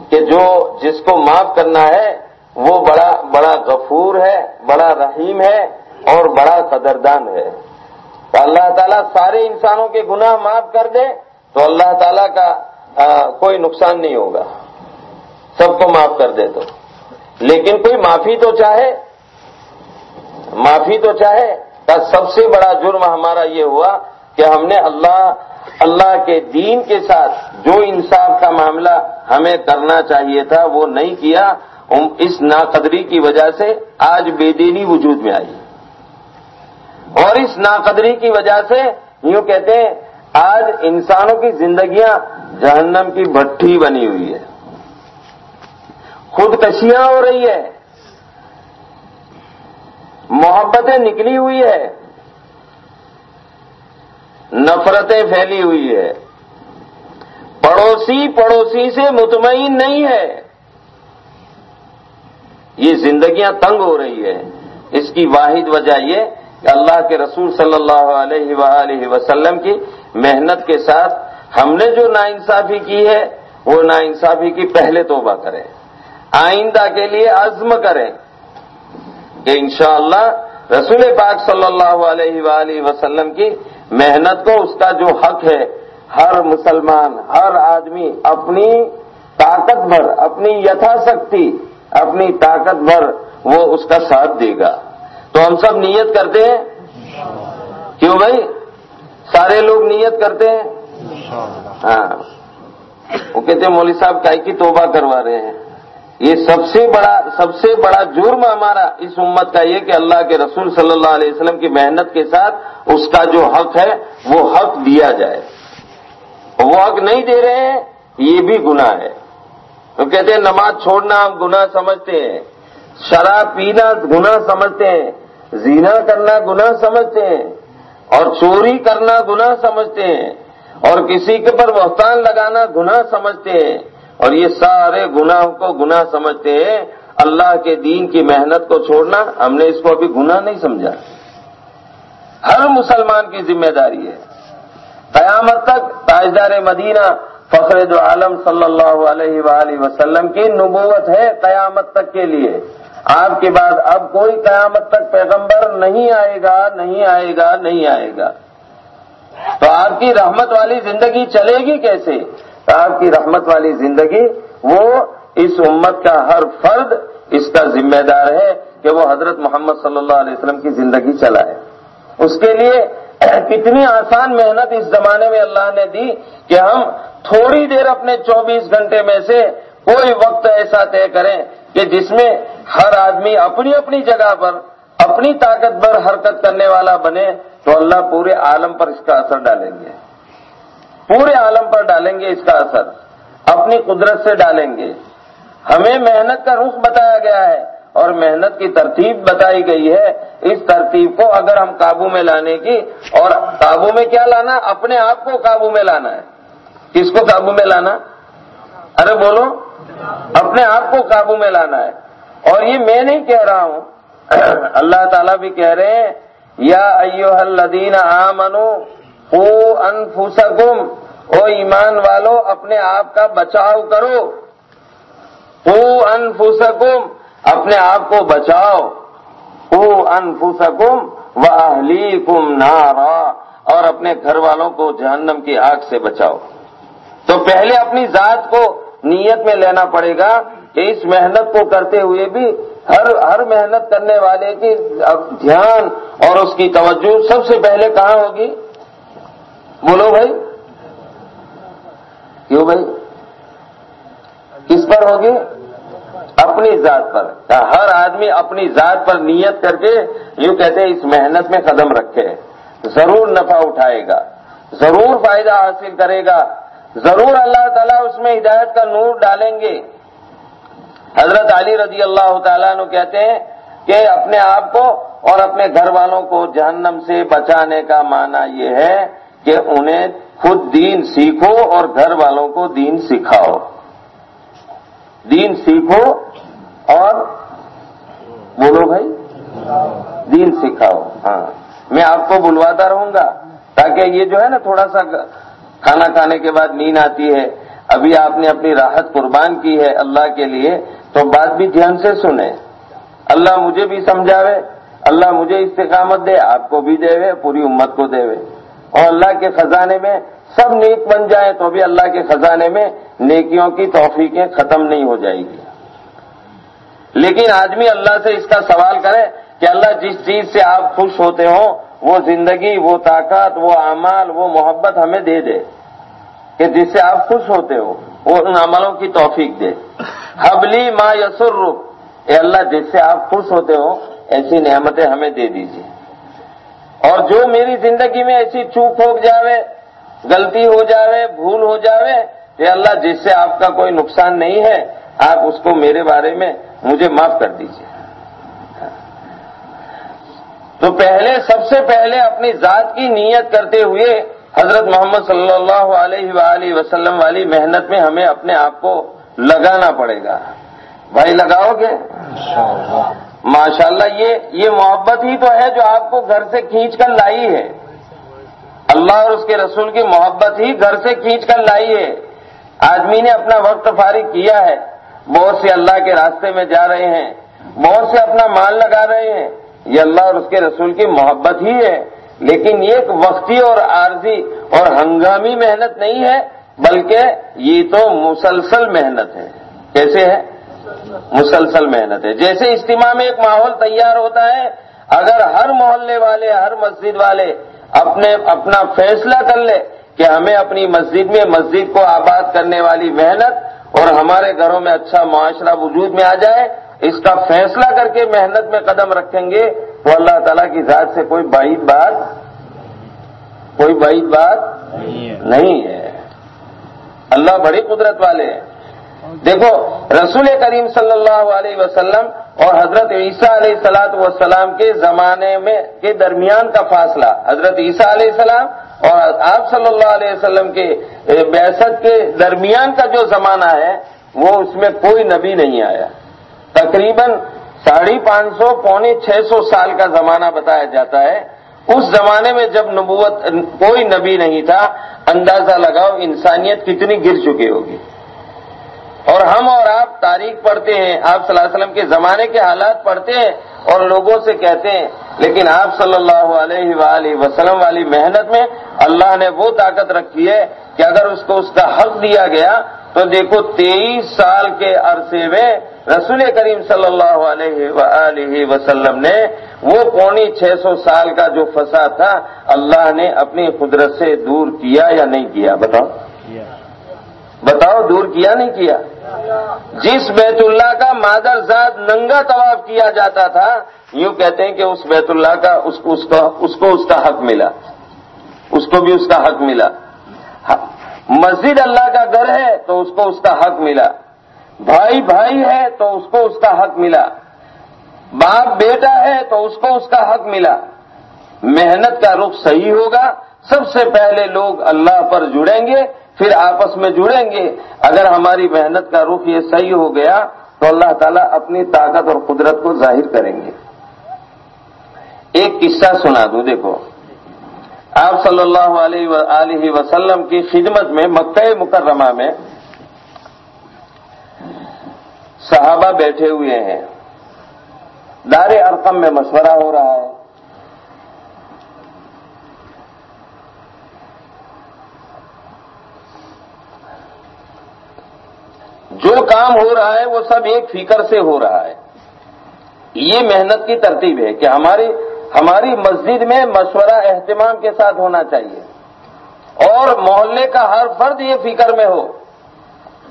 کہ جو جس کو معاف کرنا ہے وہ بڑا بڑا غفور ہے، بڑا رحیم ہے اور بڑا قدردان ہے۔ تو اللہ تعالیٰ سارے انسانوں کے گناہ معاف کر دے تو اللہ تعالیٰ کا کوئی نقصان نہیں ہوگا۔ سب کو معاف کر دے تو۔ لیکن کوئی معافی تو چاہے، معافی تو چاہے کا سب سے بڑا جرم ہمارا یہ ہوا کہ ہم نے اللہ اللہ کے دین کے ساتھ جو انصاف کا معاملہ ہمیں کرنا چاہیے تھا، وہ نہیں کیا۔ اس ناقدری کی وجہ سے آج بے دینی وجود میں آئی۔ اور اس ناقدری کی وجہ سے یوں کہتے ہیں، آج انسانوں کی زندگیاں جہنم کی بھٹی بنی ہوئی ہے۔ خودکشیاں ہو رہی ہے۔ محبتیں نکلی ہوئی ہے۔ نفرتیں پھیلی ہوئی ہے۔ پڑوسی پڑوسی سے مطمئن نہیں ہے۔ یہ زندگیاں تنگ ہو رہی ہے اس کی واحد وجہ یہ کہ اللہ کے رسول صلی اللہ علیہ وآلہ وسلم کی محنت کے ساتھ ہم نے جو ناانصافی کی ہے، وہ ناانصافی کی پہلے توبہ کریں۔ آئندہ کے لیے عزم کریں۔ کہ انشاءاللہ رسول پاک صلی اللہ علیہ وآلہ وسلم کی محنت کو اس کا جو حق ہے، ہر مسلمان، ہر آدمی اپنی طاقت بھر، اپنی یتھا سکتی اپنی طاقت بھر وہ اس کا ساتھ دے گا۔ تو ہم سب نیت کرتے ہیں؟ کیوں بھائی؟ سارے لوگ نیت کرتے ہیں؟ ہاں۔ وہ کہتے ہیں مولوی صاحب کائی کی توبہ کروا رہے ہیں۔ یہ سب سے بڑا سب سے بڑا جرم ہمارا اس امت کا یہ کہ اللہ کے رسول صلی اللہ علیہ وسلم کی محنت کے ساتھ اس کا جو حق ہے وہ حق دیا جائے۔ وہ حق نہیں دے رہے ہیں، یہ بھی گناہ ہے۔ وہ کہتے ہیں، نماز چھوڑنا ہم گناہ سمجھتے ہیں۔ شراب پینا گناہ سمجھتے ہیں۔ زینا کرنا گناہ سمجھتے ہیں۔ اور چوری کرنا گناہ سمجھتے ہیں۔ اور کسی کے پر بہتان لگانا گناہ سمجھتے ہیں۔ اور یہ سارے گناہ کو گناہ سمجھتے ہیں۔ اللہ کے دین کی محنت کو چھوڑنا ہم نے اس کو ابھی گناہ نہیں سمجھا۔ ہر مسلمان کی ذمہ داری ہے۔ قیامت تک تاجدار مدینہ فخر دو عالم صلی اللہ علیہ وآلہ وسلم کی نبوت ہے قیامت تک کے لیے۔ آپ کے بعد اب کوئی قیامت تک پیغمبر نہیں آئے گا، نہیں آئے گا، نہیں آئے گا۔ تو آپ کی رحمت والی زندگی چلے گی کیسے؟ آپ کی رحمت والی زندگی، وہ اس امت کا ہر فرد اس کا ذمہ دار ہے کہ وہ حضرت محمد صلی اللہ علیہ وسلم کی زندگی چلائے۔ اس کے لیے کتنی آسان محنت اس زمانے میں اللہ نے دی کہ ہم تھوڑی دیر اپنے چوبیس گھنٹے میں سے کوئی وقت ایسا طے کریں کہ جس میں ہر آدمی اپنی اپنی جگہ پر، اپنی طاقت پر حرکت کرنے والا بنے تو اللہ پورے عالم پر اس کا اثر ڈالیں گے۔ پورے عالم پر ڈالیں گے اس کا اثر۔ اپنی قدرت سے ڈالیں گے۔ ہمیں محنت کا رخ بتایا گیا ہے اور محنت کی ترتیب بتائی گئی ہے۔ اس ترتیب کو اگر ہم قابو میں لانے کی اور قابو میں کیا لانا؟ اپنے آپ کو قابو میں لانا ہے۔ کس کو قابو میں لانا؟ ارے بولو۔ اپنے آپ کو قابو میں لانا ہے۔ اور یہ میں نہیں کہہ رہا ہوں۔ اللہ تعالیٰ بھی کہہ رہے ہیں، یا ایو الذین آمنو او انفسکم، او ایمان والو، اپنے آپ کا بچاؤ کرو۔ او انفسکم، اپنے آپ کو بچاؤ۔ او انفسکم و اہلیکم نارا، اور اپنے گھر والوں کو جہنم کی آگ سے بچاؤ۔ تو پہلے اپنی ذات کو نیت میں لینا پڑے گا کہ اس محنت کو کرتے ہوئے بھی ہر ہر محنت کرنے والے کی دھیان اور اس کی توجہ سب سے پہلے کہاں ہوگی؟ بولو بھائی۔ کیوں بھائی؟ کس پر ہوگی؟ اپنی ذات پر۔ ہر آدمی اپنی ذات پر نیت کر کے یوں کہتے ہیں، اس محنت میں قدم رکھے۔ ضرور نفع اٹھائے گا۔ ضرور فائدہ حاصل کرے گا۔ ضرور اللہ تعالیٰ اس میں ہدایت کا نور ڈالیں گے۔ حضرت علی رضی اللہ تعالیٰ نے کہتے ہیں کہ اپنے آپ کو اور اپنے گھر والوں کو جہنم سے بچانے کا معنی یہ ہے کہ انہیں خود دین سیکھو اور گھر والوں کو دین سکھاؤ۔ دین سیکھو اور بولو بھائی دین سکھاؤ۔ ہاں۔ میں آپ کو بلواتا رہوں گا تاکہ یہ جو ہے نا تھوڑا سا کھانا کھانے کے بعد نیند آتی ہے۔ ابھی آپ نے اپنی راحت قربان کی ہے اللہ کے لیے، تو بات بھی دھیان سے سنیں۔ اللہ مجھے بھی سمجھاوے، اللہ مجھے استقامت دے، آپ کو بھی دے پوری امت کو دے اور اللہ کے خزانے میں سب نیک بن جائیں تو بھی اللہ کے خزانے میں نیکیوں کی توفیقیں ختم نہیں ہو جائے گی۔ لیکن آدمی اللہ سے اس کا سوال کرے کہ اللہ جس چیز سے آپ خوش ہوتے ہو وہ زندگی، وہ طاقت، وہ اعمال، وہ محبت ہمیں دے دے۔ کہ جس سے آپ خوش ہوتے ہو، وہ ان عملوں کی توفیق دے۔ حبلی ما یسر اے اللہ، جس سے آپ خوش ہوتے ہو، ایسی نعمتیں ہمیں دے دیجیے اور جو میری زندگی میں ایسی چوک ہو جاوے، غلطی ہو جاوے، بھول ہو جاوے کہ اللہ، جس سے آپ کا کوئی نقصان نہیں ہے، آپ اس کو میرے بارے میں مجھے معاف کر دیجیے تو پہلے، سب سے پہلے اپنی ذات کی نیت کرتے ہوئے، حضرت محمد صلی اللہ علیہ وآلہ وسلم والی محنت میں ہمیں اپنے آپ کو لگانا پڑے گا۔ بھائی، لگاؤ گے؟ ماشاء اللہ یہ یہ محبت ہی تو ہے جو آپ کو گھر سے کھینچ کر لائی ہے۔ اللہ اور اس کے رسول کی محبت ہی گھر سے کھینچ کر لائی ہے۔ آدمی نے اپنا وقت فارغ کیا ہے۔ بہت سے اللہ کے راستے میں جا رہے ہیں۔ بہت سے اپنا مال لگا رہے ہیں۔ یہ اللہ اور اس کے رسول کی محبت ہی ہے۔ لیکن یہ ایک وقتی اور عارضی اور ہنگامی محنت نہیں ہے، بلکہ یہ تو مسلسل محنت ہے۔ کیسے ہے؟ مسلسل محنت ہے۔ جیسے اجتماع میں ایک ماحول تیار ہوتا ہے اگر ہر محلے والے ہر مسجد والے اپنے اپنا فیصلہ کر لے کہ ہمیں اپنی مسجد میں مسجد کو آباد کرنے والی محنت اور ہمارے گھروں میں اچھا معاشرہ وجود میں آ جائے اس کا فیصلہ کر کے محنت میں قدم رکھیں گے تو اللہ تعالیٰ کی ذات سے کوئی بعید بات کوئی بعید بات نہیں ہے۔ اللہ بڑی قدرت والے ہیں۔ دیکھو، رسول کریم صلی اللہ علیہ وسلم اور حضرت عیسیٰ علیہ سلاط وسلام کے زمانے میں، کے درمیان کا فاصلہ، حضرت عیسیٰ علیہ السلام اور آپ صلی اللہ علیہ وسلم کے بیست کے درمیان کا جو زمانہ ہے، وہ اس میں کوئی نبی نہیں آیا۔ تقریباً ساڑھی پانچ سو، پونے چھ سو سال کا زمانہ بتایا جاتا ہے۔ اس زمانے میں جب نبوت، کوئی نبی نہیں تھا، اندازہ لگاؤ انسانیت کتنی گر چکی ہوگی۔ اور ہم اور آپ تاریخ پڑھتے ہیں، آپ صلی اللہ علیہ وسلم کے زمانے کے حالات پڑھتے ہیں اور لوگوں سے کہتے ہیں، لیکن آپ صلی اللہ علیہ وآلہ وسلم والی محنت میں اللہ نے وہ طاقت رکھی ہے کہ اگر اس کو اس کا حق دیا گیا تو دیکھو تیئیس سال کے عرصے میں رسول کریم صلی اللہ علیہ وآلہ وسلم نے وہ پونی چھ سو سال کا جو فساد تھا، اللہ نے اپنی قدرت سے دور کیا یا نہیں کیا؟ بتاؤ۔ بتاؤ دور کیا نہیں کیا؟ جس بیت اللہ کا مادر ذات ننگا طواف کیا جاتا تھا، یوں کہتے ہیں کہ اس بیت اللہ کا، اس کو اس کو، اس کا حق ملا۔ اس کو بھی اس کا حق ملا۔ ہاں، مسجد اللہ کا گھر ہے تو اس کو اس کا حق ملا۔ بھائی بھائی ہے تو اس کو اس کا حق ملا۔ باپ بیٹا ہے تو اس کو اس کا حق ملا۔ محنت کا رخ صحیح ہوگا۔ سب سے پہلے لوگ اللہ پر جڑیں گے۔ پھر آپس میں جڑیں گے۔ اگر ہماری محنت کا رخ یہ صحیح ہو گیا تو اللہ تعالیٰ اپنی طاقت اور قدرت کو ظاہر کریں گے۔ ایک قصہ سنا دوں، دیکھو۔ آپ صلی اللہ علیہ وسلم کی خدمت میں مکہ مکرمہ میں صحابہ بیٹھے ہوئے ہیں۔ دار ارقم میں مشورہ ہو رہا ہے۔ جو کام ہو رہا ہے وہ سب ایک فکر سے ہو رہا ہے۔ یہ محنت کی ترتیب ہے کہ ہماری ہماری مسجد میں مشورہ اہتمام کے ساتھ ہونا چاہیے۔ اور محلے کا ہر فرد یہ فکر میں ہو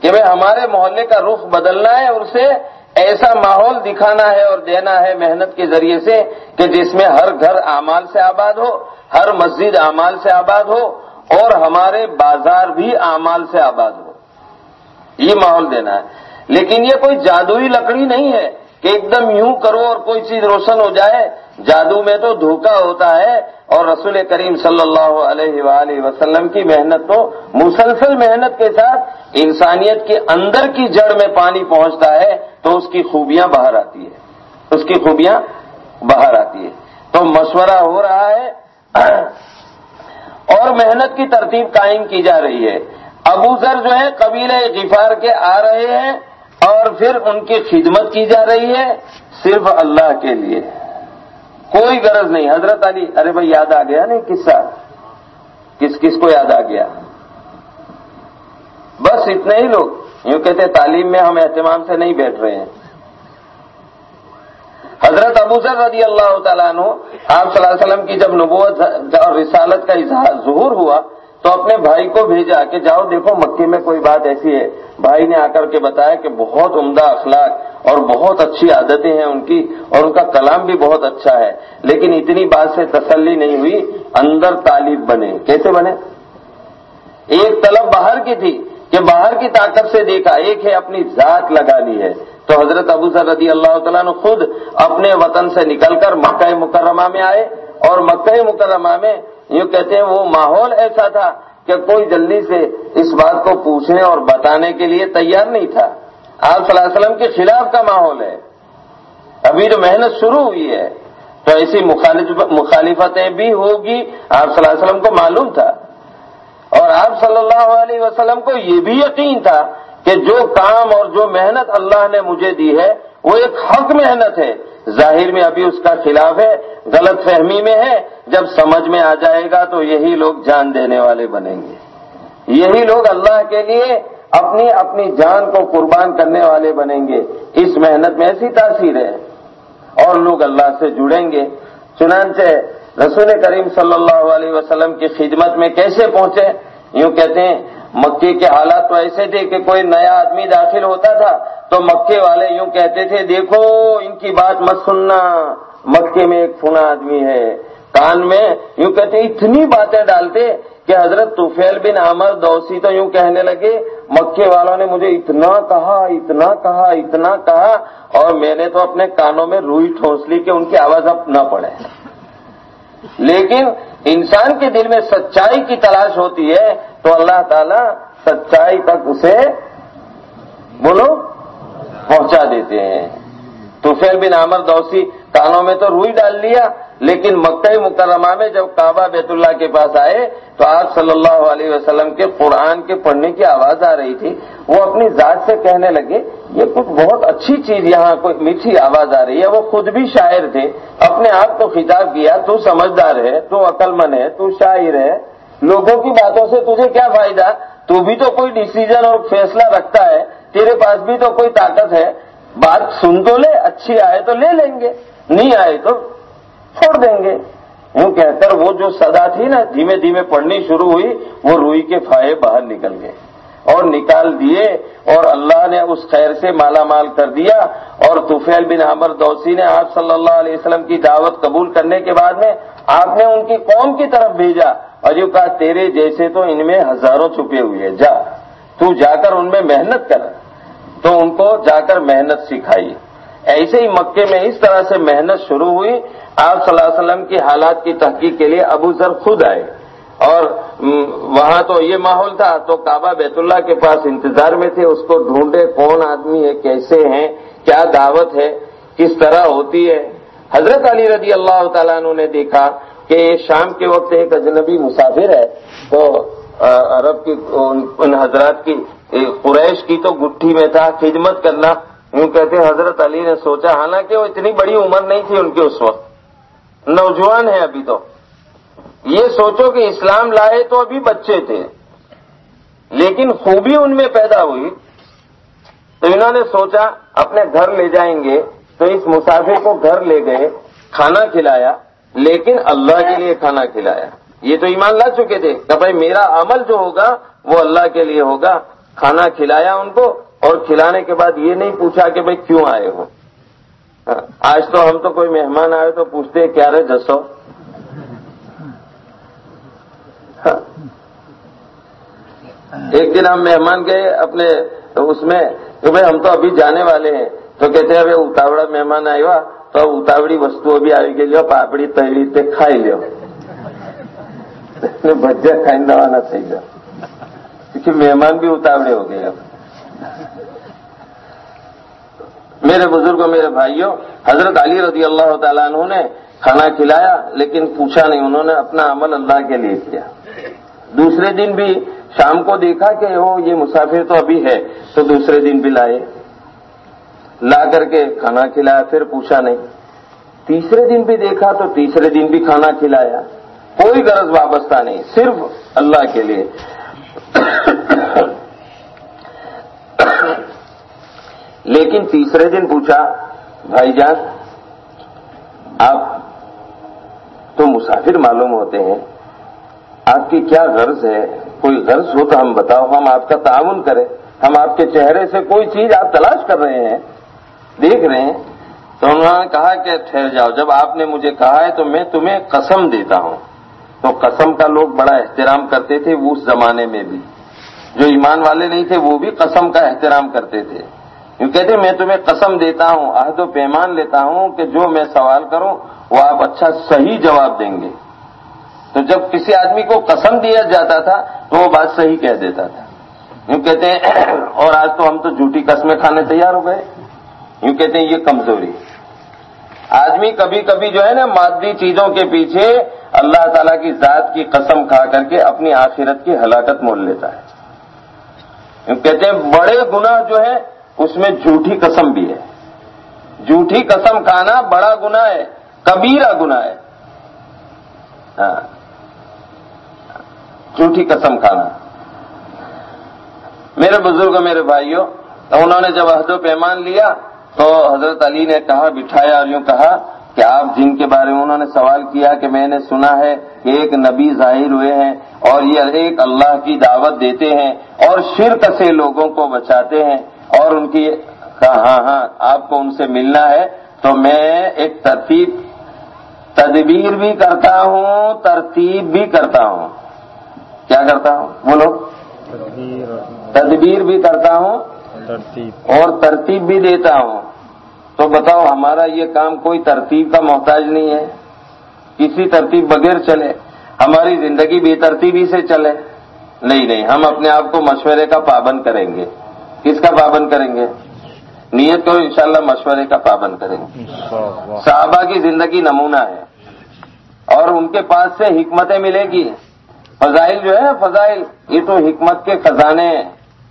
کہ بھائی ہمارے محلے کا رخ بدلنا ہے، اور اسے ایسا ماحول دکھانا ہے اور دینا ہے محنت کے ذریعے سے کہ جس میں ہر گھر اعمال سے آباد ہو، ہر مسجد اعمال سے آباد ہو، اور ہمارے بازار بھی اعمال سے آباد ہو۔ یہ ماحول دینا ہے۔ لیکن یہ کوئی جادوئی لکڑی نہیں ہے کہ ایک دم یوں کرو اور کوئی چیز روشن ہو جائے۔ جادو میں تو دھوکا ہوتا ہے اور رسول کریم صلی اللہ علیہ وآلہ وسلم کی محنت تو مسلسل محنت کے ساتھ انسانیت کے اندر کی جڑ میں پانی پہنچتا ہے تو اس کی خوبیاں باہر آتی ہے۔ اس کی خوبیاں باہر آتی ہے۔ تو مشورہ ہو رہا ہے اور محنت کی ترتیب قائم کی جا رہی ہے۔ ابو ذر جو ہے قبیلہ غفار کے آ رہے ہیں اور پھر ان کی خدمت کی جا رہی ہے صرف اللہ کے لیے۔ کوئی غرض نہیں۔ حضرت علی، ارے بھائی، یاد آ گیا نہیں قصہ؟ کس کس کو یاد آ گیا؟ بس اتنے ہی لوگ۔ یوں کہتے تعلیم میں ہم اہتمام سے نہیں بیٹھ رہے ہیں۔ حضرت ابو ذر رضی اللہ تعالیٰ عنہ، آپ صلی اللہ علیہ وسلم کی جب نبوت اور رسالت کا اظہار ظہور ہوا تو اپنے بھائی کو بھیجا کہ جاؤ، دیکھو مکی میں کوئی بات ایسی ہے۔ بھائی نے آ کر کے بتایا کہ بہت عمدہ اخلاق اور بہت اچھی عادتیں ہیں ان کی اور ان کا کلام بھی بہت اچھا ہے۔ لیکن اتنی بات سے تسلی نہیں ہوئی، اندر طالب بنے۔ کیسے بنے؟ ایک طلب باہر کی تھی کہ باہر کی طاقت سے دیکھا، ایک ہے اپنی ذات لگا لی ہے۔ تو حضرت ابو ذر رضی اللہ تعالیٰ نے خود اپنے وطن سے نکل کر مکہ مکرمہ میں آئے اور مکہ مکرمہ میں یوں کہتے ہیں وہ ماحول ایسا تھا کہ کوئی جلدی سے اس بات کو پوچھنے اور بتانے کے لیے تیار نہیں تھا۔ آپ صلی اللہ علیہ وسلم کے خلاف کا ماحول ہے۔ ابھی جو محنت شروع ہوئی ہے، تو ایسی مخالفتیں بھی ہوگی۔ آپ صلی اللہ علیہ وسلم کو معلوم تھا۔ اور آپ صلی اللہ علیہ وسلم کو یہ بھی یقین تھا کہ جو کام اور جو محنت اللہ نے مجھے دی ہے، وہ ایک حق محنت ہے۔ ظاہر میں ابھی اس کا خلاف ہے، غلط فہمی میں ہے۔ جب سمجھ میں آ جائے گا تو یہی لوگ جان دینے والے بنیں گے۔ یہی لوگ اللہ کے لیے اپنی اپنی جان کو قربان کرنے والے بنیں گے۔ اس محنت میں ایسی تاثیر ہے۔ اور لوگ اللہ سے جڑیں گے۔ چنانچہ رسول کریم صلی اللہ علیہ وسلم کی خدمت میں کیسے پہنچے؟ یوں کہتے ہیں مکے کے حالات تو ایسے تھے کہ کوئی نیا آدمی داخل ہوتا تھا تو مکے والے یوں کہتے تھے، دیکھو، ان کی بات مت سننا، مکے میں ایک سنا آدمی ہے۔ کان میں یوں کہتے، اتنی باتیں ڈالتے کہ حضرت توفیل بن عامر دوسی تو یوں کہنے لگے، مکے والوں نے مجھے اتنا کہا اتنا کہا اتنا کہا اور میں نے تو اپنے کانوں میں روئی ٹھونس لی کہ ان کی آواز اب نہ پڑے۔ لیکن انسان کے دل میں سچائی کی تلاش ہوتی ہے تو اللہ تعالی سچائی تک اسے بولو پہنچا دیتے ہیں۔ تو پھر بن عامر دوسی کانوں میں تو روئی ڈال لیا، لیکن مکہ مکرمہ میں جب کعبہ بیت اللہ کے پاس آئے تو آپ صلی اللہ علیہ وسلم کے قرآن کے پڑھنے کی آواز آ رہی تھی۔ وہ اپنی ذات سے کہنے لگے یہ کچھ بہت اچھی چیز یہاں کوئی میٹھی آواز آ رہی ہے، وہ خود بھی شاعر تھے، اپنے آپ کو خطاب کیا، تو سمجھدار ہے، تو عقل مند ہے، تو شاعر ہے۔ لوگوں کی باتوں سے تجھے کیا فائدہ؟ تو بھی تو کوئی ڈسیزن اور فیصلہ رکھتا ہے، تیرے پاس بھی تو کوئی طاقت ہے۔ بات سن تو لے، اچھی آئے تو لے لیں گے، نہیں آئے تو چھوڑ دیں گے۔ یوں کہہ کر وہ جو سدا تھی نا، دھیمے دھیمے پڑھنی شروع ہوئی، وہ روئی کے فائے باہر نکل گئے۔ اور نکال دیے اور اللہ نے اس خیر سے مالا مال کر دیا اور توفیل بن عمر دوسی نے آپ صلی اللہ علیہ وسلم کی دعوت قبول کرنے کے بعد میں آپ نے ان کی قوم کی طرف بھیجا اور یوں کہا تیرے جیسے تو ان میں ہزاروں چھپے ہوئے، جا، تو جا کر ان میں محنت کر۔ تو ان کو جا کر محنت سکھائی۔ ایسے ہی مکے میں اس طرح سے محنت شروع ہوئی۔ آپ صلی اللہ علیہ وسلم کی حالات کی تحقیق کے لیے ابو ذر خود آئے۔ اور وہاں تو یہ ماحول تھا، تو کعبہ بیت اللہ کے پاس انتظار میں تھے، اس کو ڈھونڈے کون آدمی ہے، کیسے ہیں، کیا دعوت ہے، کس طرح ہوتی ہے۔ حضرت علی رضی اللہ تعالیٰ عنہ نے دیکھا کہ شام کے وقت ایک اجنبی مسافر ہے، تو عرب کی، ان حضرات کی قریش کی تو گٹھی میں تھا، خدمت کرنا۔ یوں کہتے حضرت علی نے سوچا، حالانکہ وہ اتنی بڑی عمر نہیں تھی ان کی اس وقت۔ نوجوان ہیں ابھی تو۔ یہ سوچو کہ اسلام لائے تو ابھی بچے تھے، لیکن خوبی ان میں پیدا ہوئی۔ تو انہوں نے سوچا، اپنے گھر لے جائیں گے۔ تو اس مسافر کو گھر لے گئے، کھانا کھلایا، لیکن اللہ کے لیے کھانا کھلایا۔ یہ تو ایمان لا چکے تھے کہ بھائی میرا عمل جو ہوگا، وہ اللہ کے لیے ہوگا۔ کھانا کھلایا ان کو، اور کھلانے کے بعد یہ نہیں پوچھا کہ بھائی کیوں آئے ہو۔ ہاں، آج تو ہم تو کوئی مہمان آئے تو پوچھتے کیا رہے جسو ایک دن ہم مہمان گئے اپنے اس میں کہ بھائی ہم تو ابھی جانے والے ہیں۔ تو کہتے ہیں اتاوڑا مہمان آئے تو اتاوڑی وسطو بھی آئی گئی پاپڑی تیڑی تے کھائی لو۔ بجیا کھائی روانا تھی گیا کیونکہ مہمان بھی اتاوڑے ہو گئے۔ اب میرے بزرگوں، میرے بھائیوں، حضرت علی رضی اللہ تعالیٰ عنہ نے کھانا کھلایا، لیکن پوچھا نہیں، انہوں نے اپنا عمل اللہ کے لیے کیا۔ دوسرے دن بھی شام کو دیکھا کہ وہ یہ مسافر تو ابھی ہے، تو دوسرے دن بھی لائے۔ لا کر کے کھانا کھلایا، پھر پوچھا نہیں۔ تیسرے دن بھی دیکھا تو تیسرے دن بھی کھانا کھلایا۔ کوئی غرض وابستہ نہیں، صرف اللہ کے لیے۔ لیکن تیسرے دن پوچھا، بھائی جان، آپ تو مسافر معلوم ہوتے ہیں۔ آپ کی کیا غرض ہے؟ کوئی غرض ہو تو ہم بتاؤ، ہم آپ کا تعاون کریں۔ ہم آپ کے چہرے سے کوئی چیز آپ تلاش کر رہے ہیں، دیکھ رہے ہیں۔ تو انہوں نے کہا کہ ٹھہر جاؤ، جب آپ نے مجھے کہا ہے تو میں تمہیں قسم دیتا ہوں۔ تو قسم کا لوگ بڑا احترام کرتے تھے اس زمانے میں بھی۔ جو ایمان والے نہیں تھے وہ بھی قسم کا احترام کرتے تھے۔ یوں کہتے میں تمہیں قسم دیتا ہوں، عہد و پیمان لیتا ہوں کہ جو میں سوال کروں، وہ آپ اچھا صحیح جواب دیں گے۔ تو جب کسی آدمی کو قسم دیا جاتا تھا تو وہ بات صحیح کہہ دیتا تھا۔ یوں کہتے ہیں، اور آج تو ہم تو جھوٹی قسمیں کھانے تیار ہو گئے۔ یوں کہتے ہیں، یہ کمزوری۔ آدمی کبھی کبھی جو ہے نا، مادی چیزوں کے پیچھے اللہ تعالیٰ کی ذات کی قسم کھا کر کے اپنی آخرت کی ہلاکت مول لیتا ہے۔ یوں کہتے ہیں، بڑے گنا جو ہے اس میں جھوٹی قسم بھی ہے۔ جھوٹی قسم کھانا بڑا گنا ہے کبیرا گنا ہے۔ ہاں۔ جھوٹی قسم کھانا۔ میرے بزرگ میرے بھائیوں، انہوں نے جب عہد و پیمان لیا تو حضرت علی نے کہا، بٹھایا اور یوں کہا کہ آپ جن کے بارے میں انہوں نے سوال کیا کہ میں نے سنا ہے کہ ایک نبی ظاہر ہوئے ہیں اور یہ ایک اللہ کی دعوت دیتے ہیں اور شرک سے لوگوں کو بچاتے ہیں اور ان کی ہاں ہاں آپ کو ان سے ملنا ہے، تو میں ایک ترتیب، تدبیر بھی کرتا ہوں، ترتیب بھی کرتا ہوں۔ کیا کرتا ہوں؟ بولو تدبیر بھی کرتا ہوں اور ترتیب بھی دیتا ہوں۔ تو بتاؤ ہمارا یہ کام کوئی ترتیب کا محتاج نہیں ہے؟ کسی ترتیب بغیر چلے ہماری زندگی بے ترتیبی سے چلے۔ نہیں نہیں ہم اپنے آپ کو مشورے کا پابند کریں گے۔ کس کا پابند کریں گے؟ نیت کو انشاءاللہ مشورے کا پابند کریں گے۔ صحابہ کی زندگی نمونہ ہے اور ان کے پاس سے حکمتیں ملے گی۔ فضائل جو ہے، فضائل، یہ تو حکمت کے خزانے ہیں۔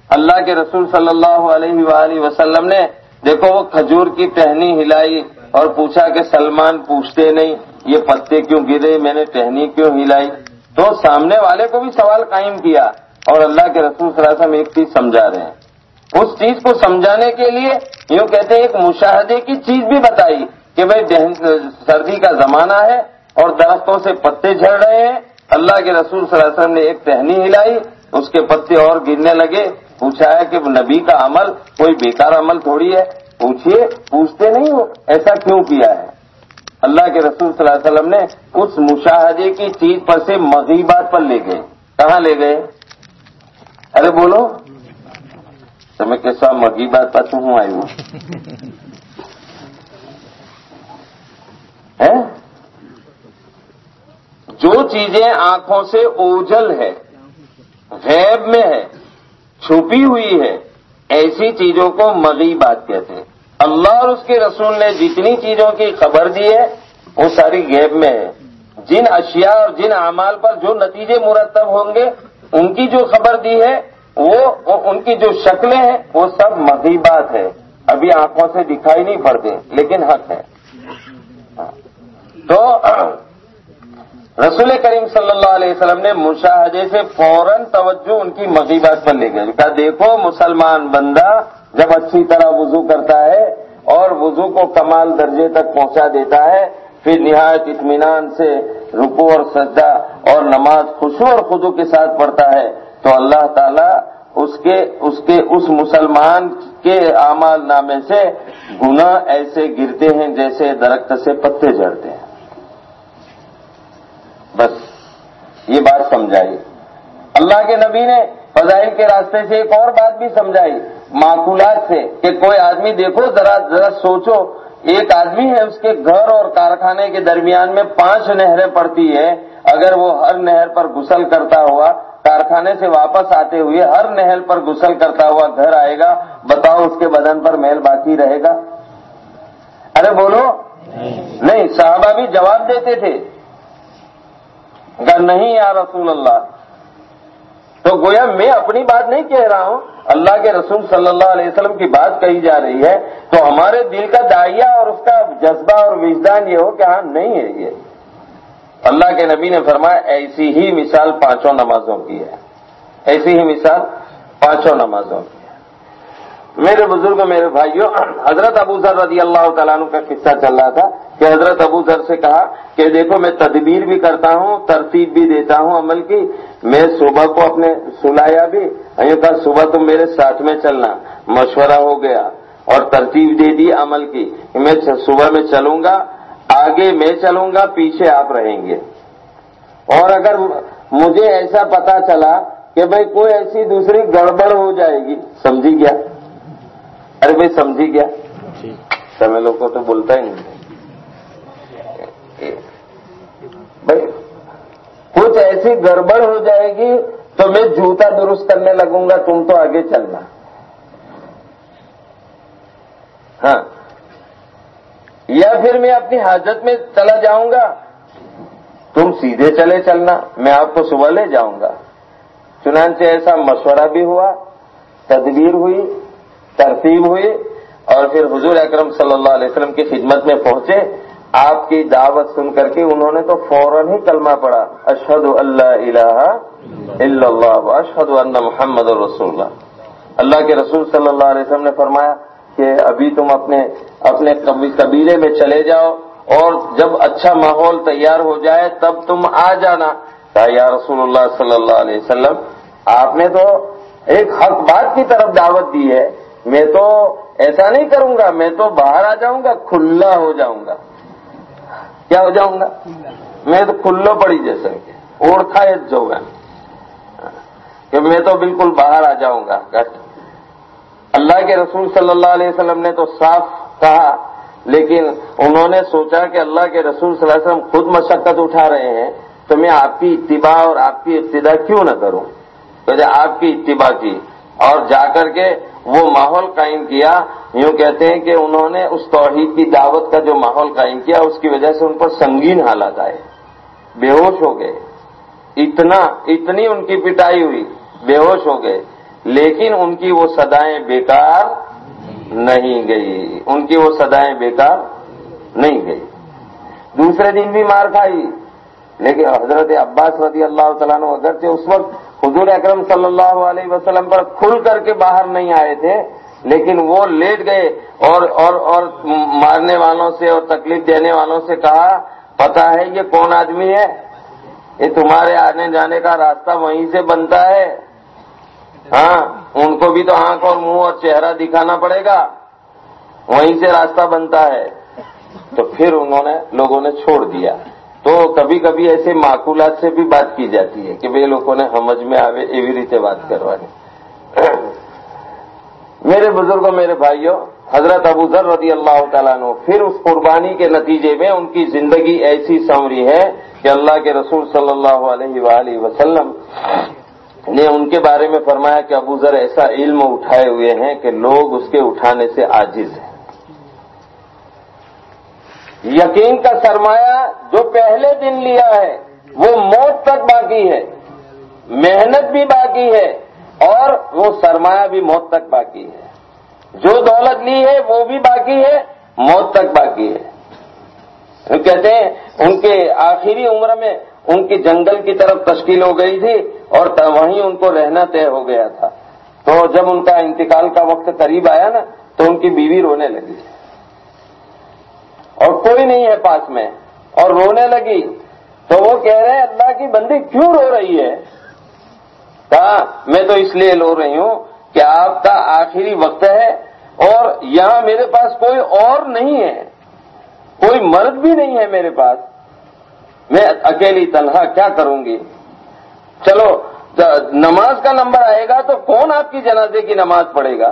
اللہ کے رسول صلی اللہ علیہ وآلہ وسلم نے، دیکھو وہ کھجور کی ٹہنی ہلائی اور پوچھا کہ، سلمان پوچھتے نہیں، یہ پتے کیوں گرے؟ میں نے ٹہنی کیوں ہلائی؟ تو سامنے والے کو بھی سوال قائم کیا اور اللہ کے رسول صلی اللہ علیہ وسلم ایک چیز سمجھا رہے ہیں۔ اس چیز کو سمجھانے کے لیے یوں کہتے ہیں، ایک مشاہدے کی چیز بھی بتائی کہ بھائی سردی کا زمانہ ہے اور درختوں سے پتے جھڑ رہے ہیں۔ اللہ کے رسول صلی اللہ علیہ وسلم نے ایک ٹہنی ہلائی، اس کے پتے اور گرنے لگے۔ پوچھا ہے کہ نبی کا عمل کوئی بیکار عمل تھوڑی ہے؟ پوچھیے پوچھتے نہیں ہو، ایسا کیوں کیا ہے؟ اللہ کے رسول صلی اللہ علیہ وسلم نے اس مشاہدے کی چیز پر سے مغیبات پر لے گئے۔ کہاں لے گئے؟ ارے بولو۔ تو میں کیسا مغیبات پر ہوں آئی ہوں؟ جو چیزیں آنکھوں سے اوجل ہے، غیب میں ہے، چھپی ہوئی ہے، ایسی چیزوں کو مغی بات کہتے ہیں۔ اللہ اور اس کے رسول نے جتنی چیزوں کی خبر دی ہے، وہ ساری غیب میں ہے۔ جن اشیاء اور جن اعمال پر جو نتیجے مرتب ہوں گے، ان کی جو خبر دی ہے، وہ ان کی جو شکلیں ہیں، وہ سب مغی بات ہے ابھی آنکھوں سے دکھائی نہیں پڑتے، لیکن حق ہے۔ ہاں۔ تو رسول کریم صلی اللہ علیہ وسلم نے مشاہدے سے فوراً توجہ ان کی مغیبات پر لے گئے۔ کہا دیکھو مسلمان بندہ جب اچھی طرح وضو کرتا ہے اور وضو کو کمال درجے تک پہنچا دیتا ہے، پھر نہایت اطمینان سے رکو اور سجدہ اور نماز خوشو اور خدو کے ساتھ پڑھتا ہے۔ تو اللہ تعالی اس کے اس کے، اس مسلمان کے اعمال نامے سے گنا ایسے گرتے ہیں جیسے درخت سے پتے جھڑتے ہیں۔ بس یہ بات سمجھائی۔ اللہ کے نبی نے فضائل کے راستے سے ایک اور بات بھی سمجھائی۔ معقولات سے کہ کوئی آدمی دیکھو ذرا ذرا سوچو۔ ایک آدمی ہے اس کے گھر اور کارخانے کے درمیان میں پانچ نہریں پڑتی ہے اگر وہ ہر نہر پر گسل کرتا ہوا کارخانے سے واپس آتے ہوئے ہر نہر پر گسل کرتا ہوا گھر آئے گا بتاؤ اس کے بدن پر میل باقی رہے گا؟ ارے بولو۔ نہیں صحابہ بھی جواب دیتے تھے۔ اگر نہیں یا رسول اللہ۔ تو تو گویا میں اپنی بات نہیں کہہ رہا ہوں۔ اللہ کے رسول صلی اللہ علیہ وسلم کی بات کہی جا رہی ہے۔ تو ہمارے دل کا دائیا اور اس کا جذبہ اور وجدان یہ ہو کہ ہاں نہیں ہے یہ۔ اللہ کے نبی نے فرمایا، ایسی ہی مثال پانچوں نمازوں کی ہے۔ ایسی ہی مثال پانچوں نمازوں کی۔ میرے بزرگ میرے بھائیوں، حضرت ابو ذر رضی اللہ تعالیٰ عنہ کا قصہ چل رہا تھا کہ حضرت ابو ذر سے کہا کہ دیکھو میں تدبیر بھی کرتا ہوں، ترتیب بھی دیتا ہوں عمل کی، میں صبح کو اپنے سلایا بھی کہا صبح تم میرے ساتھ میں چلنا، مشورہ ہو گیا اور ترتیب دے دی عمل کی میں صبح میں چلوں گا، آگے میں چلوں گا، پیچھے آپ رہیں گے۔ اور اگر مجھے ایسا پتا چلا کہ بھائی کوئی ایسی دوسری گڑبڑ ہو جائے گی، سمجھی کیا؟ ارے بھائی سمجھی کیا سمے لوگ کو تو بولتا ہی نہیں۔ بھائی کچھ ایسی گڑبڑ ہو جائے گی تو میں جوتا درست کرنے لگوں گا تم تو آگے چلنا۔ ہاں۔ یا پھر میں اپنی حاجت میں چلا جاؤں گا۔ تم سیدھے چلے چلنا میں آپ کو صبح لے جاؤں گا۔ چنانچہ ایسا مشورہ بھی ہوا تدبیر ہوئی۔ ترتیب ہوئی اور پھر حضور اکرم صلی اللہ علیہ وسلم کی خدمت میں پہنچے۔ آپ کی دعوت سن کر کے انہوں نے تو فوراً ہی کلمہ پڑا اشد اللہ الہ الا اللہ اشد اللہ محمد الرسول۔ اللہ اللہ کے رسول صلی اللہ علیہ وسلم نے فرمایا کہ ابھی تم اپنے اپنے قبیلے میں چلے جاؤ اور جب اچھا ماحول تیار ہو جائے تب تم آ جانا۔ یا رسول اللہ صلی اللہ علیہ وسلم، آپ نے تو ایک حق بات کی طرف دعوت دی ہے۔ میں تو ایسا نہیں کروں گا، میں تو باہر آ جاؤں گا، کھلا ہو جاؤں گا۔ کیا ہو جاؤں گا؟ میں تو کھلو پڑی جیسے اوڑھا جو کہ میں تو بالکل باہر آ جاؤں گا۔ اللہ کے رسول صلی اللہ علیہ وسلم نے تو صاف کہا، لیکن انہوں نے سوچا کہ اللہ کے رسول صلی اللہ علیہ وسلم خود مشقت اٹھا رہے ہیں، تو میں آپ کی اتباع اور آپ کی ابتدا کیوں نہ کروں؟ آپ کی اتباع کی۔ اور جا کر کے وہ ماحول قائم کیا، یوں کہتے ہیں کہ انہوں نے اس توحید کی دعوت کا جو ماحول قائم کیا، اس کی وجہ سے ان پر سنگین حالات آئے، بے ہوش ہو گئے۔ اتنا، اتنی ان کی پٹائی ہوئی، بے ہوش ہو گئے۔ لیکن ان کی وہ سدائیں بیکار نہیں گئی۔ ان کی وہ سدائیں بیکار نہیں گئی۔ دوسرے دن بھی مار کھائی۔ لیکن حضرت عباس رضی اللہ تعالیٰ نے اگرچہ اس وقت حضور اکرم صلی اللہ علیہ وسلم پر کھل کر کے باہر نہیں آئے تھے، لیکن وہ لیٹ گئے اور اور اور مارنے والوں سے اور تکلیف دینے والوں سے کہا پتا ہے یہ کون آدمی ہے؟ یہ تمہارے آنے جانے کا راستہ وہیں سے بنتا ہے۔ ہاں ان کو بھی تو آنکھ اور منہ اور چہرہ دکھانا پڑے گا۔ وہیں سے راستہ بنتا ہے۔ تو پھر انہوں نے، لوگوں نے چھوڑ دیا۔ تو کبھی کبھی ایسے معقولات سے بھی بات کی جاتی ہے کہ بھائی لوگوں نے سمجھ میں آوے ایوی ریتے بات کروانی۔ میرے بزرگوں، میرے بھائیوں، حضرت ابو ذر رضی اللہ تعالیٰ نے پھر اس قربانی کے نتیجے میں ان کی زندگی ایسی سمری ہے کہ اللہ کے رسول صلی اللہ علیہ وآلہ وسلم نے ان کے بارے میں فرمایا کہ ابو ذر ایسا علم اٹھائے ہوئے ہیں کہ لوگ اس کے اٹھانے سے عاجز ہیں۔ یقین کا سرمایہ جو پہلے دن لیا ہے، وہ موت تک باقی ہے۔ محنت بھی باقی ہے اور وہ سرمایہ بھی موت تک باقی ہے۔ جو دولت لی ہے، وہ بھی باقی ہے، موت تک باقی ہے۔ کہتے ہیں، ان کے آخری عمر میں ان کی جنگل کی طرف تشکیل ہو گئی تھی اور وہیں ان کو رہنا طے ہو گیا تھا۔ تو جب ان کا انتقال کا وقت قریب آیا نا، تو ان کی بیوی رونے لگی۔ اور کوئی نہیں ہے پاس میں۔ اور رونے لگی۔ تو وہ کہہ رہے ہیں، اللہ کی بندی کیوں رو رہی ہے؟ کہا، میں تو اس لیے رو رہی ہوں کہ آپ کا آخری وقت ہے اور یہاں میرے پاس کوئی اور نہیں ہے۔ کوئی مرد بھی نہیں ہے میرے پاس۔ میں اکیلی تنہا کیا کروں گی؟ چلو، نماز کا نمبر آئے گا تو کون آپ کی جنازے کی نماز پڑھے گا؟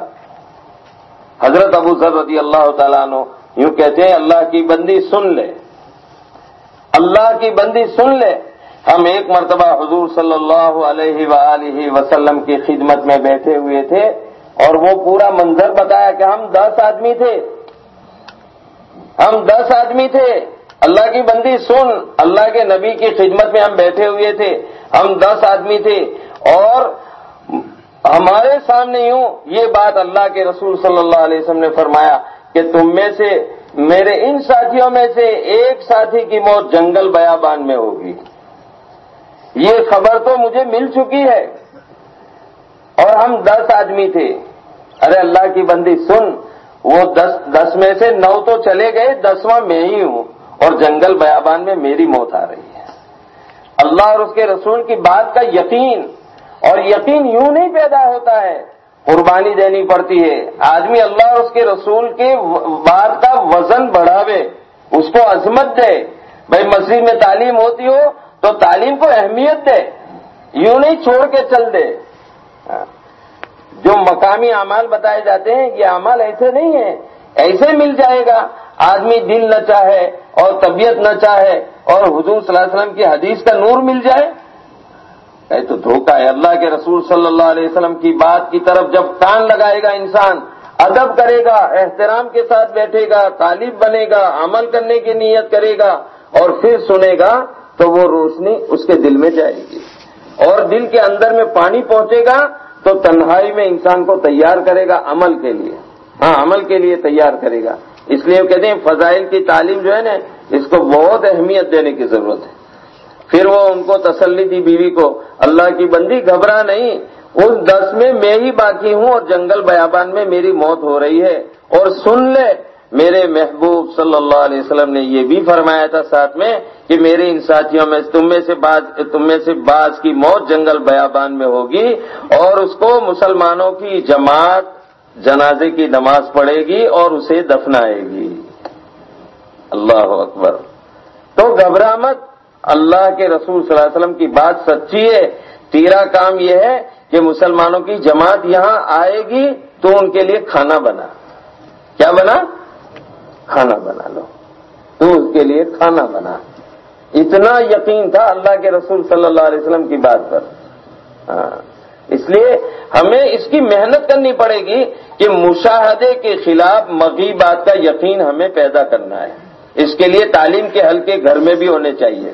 حضرت ابو ذر رضی اللہ تعالیٰ عنہ یوں کہتے ہیں اللہ کی بندی سن لے۔ اللہ کی بندی سن لے۔ ہم ایک مرتبہ حضور صلی اللہ علیہ وآلہ وسلم کی خدمت میں بیٹھے ہوئے تھے اور وہ پورا منظر بتایا کہ ہم دس آدمی تھے۔ ہم دس آدمی تھے۔ اللہ کی بندی سن۔ اللہ کے نبی کی خدمت میں ہم بیٹھے ہوئے تھے۔ ہم دس آدمی تھے۔ اور ہمارے سامنے یوں یہ بات اللہ کے رسول صلی اللہ علیہ وسلم نے فرمایا کہ تم میں سے میرے ان ساتھیوں میں سے ایک ساتھی کی موت جنگل بیابان میں ہوگی۔ یہ خبر تو مجھے مل چکی ہے۔ اور ہم دس آدمی تھے۔ ارے اللہ کی بندی، سن، وہ دس دس میں سے نو تو چلے گئے، دسواں میں ہی ہوں۔ اور جنگل بیابان میں میری موت آ رہی ہے۔ اللہ اور اس کے رسول کی بات کا یقین، اور یقین یوں نہیں پیدا ہوتا ہے قربانی دینی پڑتی ہے۔ آدمی اللہ اور اس کے رسول کے بات کا وزن بڑھاوے، اس کو عظمت دے۔ بھائی مسجد میں تعلیم ہوتی ہو تو تعلیم کو اہمیت دے۔ یوں نہیں چھوڑ کے چل دے۔ جو مقامی اعمال بتائے جاتے ہیں، یہ اعمال ایسے نہیں ہیں۔ ایسے مل جائے گا۔ آدمی دل نہ چاہے اور طبیعت نہ چاہے اور حضور صلی اللہ علیہ وسلم کی حدیث کا نور مل جائے۔ تو دھوکہ ہے اللہ کے رسول صلی اللہ علیہ وسلم کی بات کی طرف جب کان لگائے گا انسان، ادب کرے گا، احترام کے ساتھ بیٹھے گا، طالب بنے گا، عمل کرنے کی نیت کرے گا اور پھر سنے گا تو وہ روشنی اس کے دل میں جائے گی اور دل کے اندر میں پانی پہنچے گا تو تنہائی میں انسان کو تیار کرے گا عمل کے لیے۔ ہاں عمل کے لیے تیار کرے گا۔ اس لیے کہتے ہیں فضائل کی تعلیم جو ہے نا، اس کو بہت اہمیت دینے کی ضرورت ہے۔ پھر وہ ان کو تسلی دی بیوی کو۔ اللہ کی بندی گھبرا نہیں۔ اس دس میں میں ہی باقی ہوں اور جنگل بیابان میں میری موت ہو رہی ہے۔ اور سن لے، میرے محبوب صلی اللہ علیہ وسلم نے یہ بھی فرمایا تھا ساتھ میں کہ میرے ان ساتھیوں میں تم میں سے تم میں سے بعض کی موت جنگل بیابان میں ہوگی اور اس کو مسلمانوں کی جماعت جنازے کی نماز پڑھے گی اور اسے دفنائے گی۔ اللہ اکبر۔ تو گھبرا مت۔ اللہ کے رسول صلی اللہ علیہ وسلم کی بات سچی ہے، تیرا کام یہ ہے کہ مسلمانوں کی جماعت یہاں آئے گی تو ان کے لیے کھانا بنا۔ کیا بنا؟ کھانا بنا لو۔ تو اس کے لیے کھانا بنا۔ اتنا یقین تھا اللہ کے رسول صلی اللہ علیہ وسلم کی بات پر۔ ہاں۔ اس لیے ہمیں اس کی محنت کرنی پڑے گی کہ مشاہدے کے خلاف مغی بات کا یقین ہمیں پیدا کرنا ہے۔ اس کے لیے تعلیم کے حلقے گھر میں بھی ہونے چاہیے۔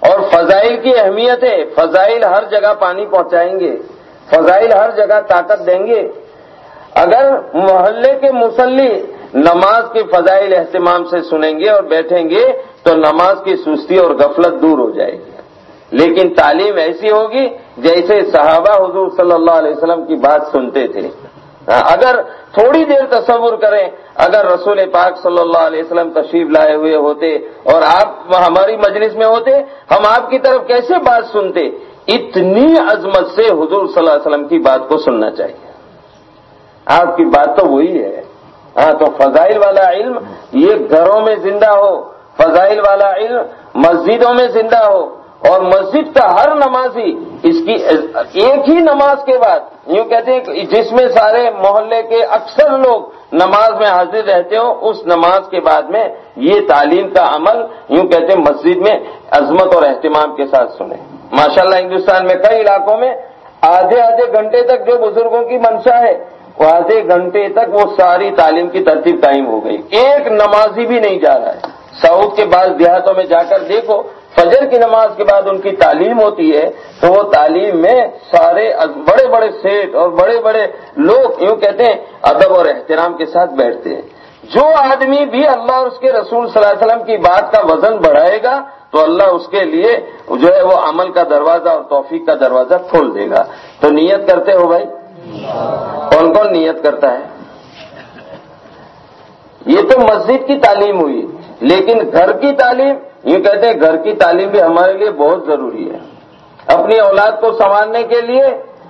اور فضائل کی اہمیت ہے، فضائل ہر جگہ پانی پہنچائیں گے۔ فضائل ہر جگہ طاقت دیں گے۔ اگر محلے کے مسلی نماز کے فضائل اہتمام سے سنیں گے اور بیٹھیں گے، تو نماز کی سستی اور غفلت دور ہو جائے گی۔ لیکن تعلیم ایسی ہوگی جیسے صحابہ حضور صلی اللہ علیہ وسلم کی بات سنتے تھے۔ اگر تھوڑی دیر تصور کریں اگر رسول پاک صلی اللہ علیہ وسلم تشریف لائے ہوئے ہوتے اور آپ ہماری مجلس میں ہوتے، ہم آپ کی طرف کیسے بات سنتے؟ اتنی عظمت سے حضور صلی اللہ علیہ وسلم کی بات کو سننا چاہیے۔ آپ کی بات تو وہی ہے۔ ہاں تو فضائل والا علم یہ گھروں میں زندہ ہو، فضائل والا علم مسجدوں میں زندہ ہو اور مسجد کا ہر نمازی اس کی ایک ہی نماز کے بعد، یوں کہتے ہیں جس میں سارے محلے کے اکثر لوگ نماز میں حاضر رہتے ہو، اس نماز کے بعد میں یہ تعلیم کا عمل یوں کہتے ہیں مسجد میں عظمت اور اہتمام کے ساتھ سنیں۔ ماشاءاللہ ہندوستان میں کئی علاقوں میں آدھے آدھے گھنٹے تک جو بزرگوں کی منشا ہے، وہ آدھے گھنٹے تک وہ ساری تعلیم کی ترتیب قائم ہو گئی۔ ایک نمازی بھی نہیں جا رہا ہے۔ سعود کے بعد دیہاتوں میں جا کر دیکھو فجر کی نماز کے بعد ان کی تعلیم ہوتی ہے، تو وہ تعلیم میں سارے بڑے بڑے سیٹ اور بڑے بڑے لوگ یوں کہتے ہیں، ادب اور احترام کے ساتھ بیٹھتے ہیں۔ جو آدمی بھی اللہ اور اس کے رسول صلی اللہ علیہ وسلم کی بات کا وزن بڑھائے گا، تو اللہ اس کے لیے جو ہے وہ عمل کا دروازہ اور توفیق کا دروازہ کھول دے گا۔ تو نیت کرتے ہو بھائی؟ کون کون نیت کرتا ہے؟ یہ تو مسجد کی تعلیم ہوئی، لیکن گھر کی تعلیم یہ کہتے ہیں گھر کی تعلیم بھی ہمارے لیے بہت ضروری ہے۔ اپنی اولاد کو سنوارنے کے لیے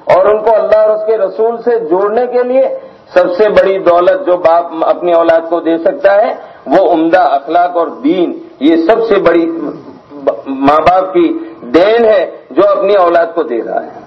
اور ان کو اللہ اور اس کے رسول سے جوڑنے کے لیے سب سے بڑی دولت جو باپ اپنی اولاد کو دے سکتا ہے، وہ عمدہ اخلاق اور دین۔ یہ سب سے بڑی ماں باپ کی دین ہے جو اپنی اولاد کو دے رہا ہے۔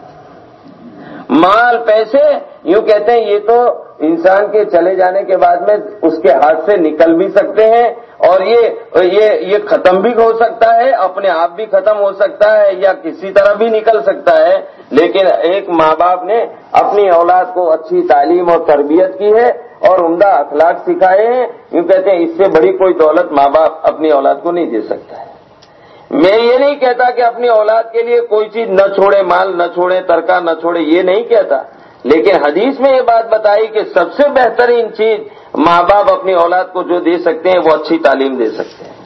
مال، پیسے، یوں کہتے ہیں، یہ تو انسان کے چلے جانے کے بعد میں اس کے ہاتھ سے نکل بھی سکتے ہیں۔ اور یہ یہ یہ ختم بھی ہو سکتا ہے، اپنے آپ بھی ختم ہو سکتا ہے یا کسی طرح بھی نکل سکتا ہے۔ لیکن ایک ماں باپ نے اپنی اولاد کو اچھی تعلیم اور تربیت کی ہے اور عمدہ اخلاق سکھائے ہیں۔ یوں کہتے ہیں، اس سے بڑی کوئی دولت ماں باپ اپنی اولاد کو نہیں دے سکتا ہے۔ میں یہ نہیں کہتا کہ اپنی اولاد کے لیے کوئی چیز نہ چھوڑے، مال نہ چھوڑے ترکا نہ چھوڑے، یہ نہیں کہتا۔ لیکن حدیث میں یہ بات بتائی کہ سب سے بہترین چیز ماں باپ اپنی اولاد کو جو دے سکتے ہیں وہ اچھی تعلیم دے سکتے ہیں۔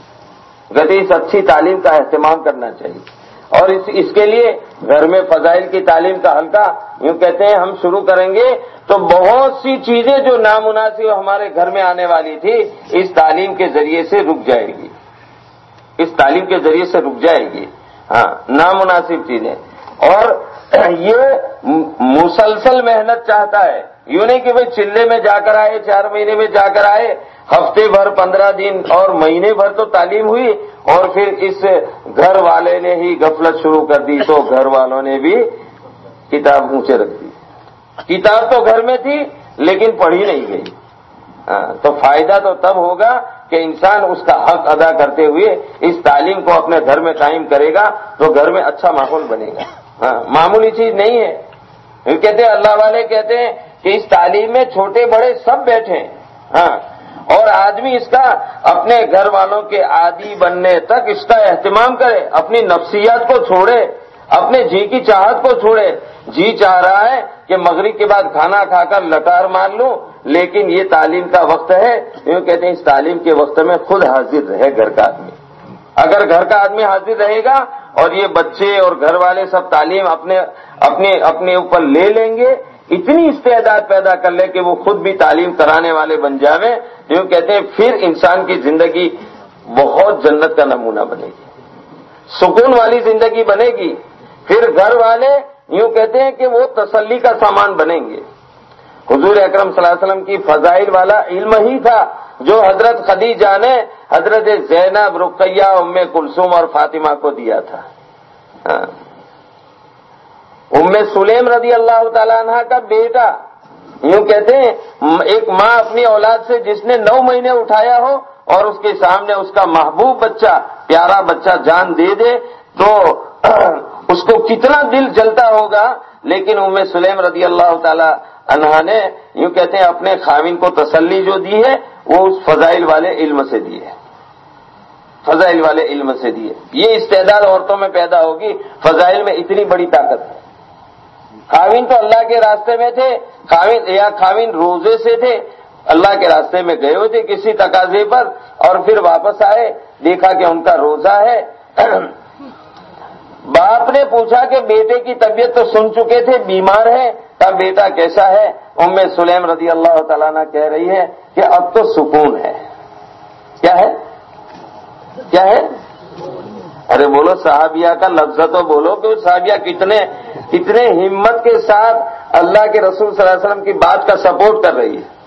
گتی اس اچھی تعلیم کا اہتمام کرنا چاہیے۔ اور اس اس کے لیے گھر میں فضائل کی تعلیم کا حلقہ یوں کہتے ہیں، ہم شروع کریں گے۔ تو بہت سی چیزیں جو نامناسب ہمارے گھر میں آنے والی تھی، اس تعلیم کے ذریعے سے رک جائے گی۔ اس تعلیم کے ذریعے سے رک جائے گی۔ ہاں نامناسب چیزیں۔ اور یہ مسلسل محنت چاہتا ہے۔ یوں نہیں کہ بھائی چلے میں جا کر آئے، چار مہینے میں جا کر آئے، ہفتے بھر، پندرہ دن اور مہینے بھر تو تعلیم ہوئی اور پھر اس گھر والے نے ہی غفلت شروع کر دی تو گھر والوں نے بھی کتاب اونچے رکھ دی۔ کتاب تو گھر میں تھی لیکن پڑھی نہیں گئی۔ ہاں، تو فائدہ تو تب ہوگا کہ انسان اس کا حق ادا کرتے ہوئے اس تعلیم کو اپنے گھر میں قائم کرے گا تو گھر میں اچھا ماحول بنے گا۔ ہاں معمولی چیز نہیں ہے۔ کہتے ہیں، اللہ والے کہتے ہیں کہ اس تعلیم میں چھوٹے بڑے سب بیٹھے ہیں۔ ہاں اور آدمی اس کا اپنے گھر والوں کے عادی بننے تک اس کا اہتمام کرے، اپنی نفسیات کو چھوڑے، اپنے جی کی چاہت کو چھوڑے۔ جی چاہ رہا ہے کہ مغرب کے بعد کھانا کھا کر لٹار مار لوں، لیکن یہ تعلیم کا وقت ہے۔ یوں کہتے ہیں، اس تعلیم کے وقت میں خود حاضر رہے گھر کا آدمی۔ اگر گھر کا آدمی حاضر رہے گا اور یہ بچے اور گھر والے سب تعلیم اپنے اپنے اپنے اوپر لے لیں گے، اتنی استعداد پیدا کر لے کہ وہ خود بھی تعلیم کرانے والے بن جاویں، یوں کہتے ہیں، پھر انسان کی زندگی بہت جنت کا نمونہ بنے گی۔ سکون والی زندگی بنے گی۔ پھر گھر والے یوں کہتے ہیں کہ وہ تسلی کا سامان بنیں گے۔ حضور اکرم صلی اللہ علیہ وسلم کی فضائل والا علم ہی تھا۔ جو حضرت خدیجہ نے حضرت زینب، رقیہ، ام کلثوم اور فاطمہ کو دیا تھا۔ ہاں۔ ام سلیم رضی اللہ تعالیٰ عنہ کا بیٹا۔ یوں کہتے ہیں، ایک ماں اپنی اولاد سے جس نے نو مہینے اٹھایا ہو اور اس کے سامنے اس کا محبوب بچہ، پیارا بچہ جان دے دے، تو اس کو کتنا دل جلتا ہوگا۔ لیکن ام سلیم رضی اللہ تعالی عنہا نے یوں کہتے ہیں، اپنے خاوین کو تسلی جو دی ہے وہ اس فضائل والے علم سے دی ہے فضائل والے علم سے دی ہے یہ استعداد عورتوں میں پیدا ہوگی، فضائل میں اتنی بڑی طاقت۔ ہے خاوین تو اللہ کے راستے میں تھے، خاوین یا خاوین روزے سے تھے، اللہ کے راستے میں گئے ہوئے تھے کسی تقاضے پر اور پھر واپس آئے، دیکھا کہ ان کا روزہ ہے۔ باپ نے پوچھا کہ بیٹے کی طبیعت تو سن چکے تھے، بیمار ہے تب بیٹا کیسا ہے؟ ام سلیم رضی اللہ تعالیٰ نے کہہ رہی ہے کہ اب تو سکون ہے۔ کیا ہے؟ کیا ہے؟ ارے بولو، صحابیہ کا لفظ تو بولو کہ صحابیہ کتنے کتنے ہمت کے ساتھ اللہ کے رسول صلی اللہ علیہ وسلم کی بات کا سپورٹ کر رہی ہے۔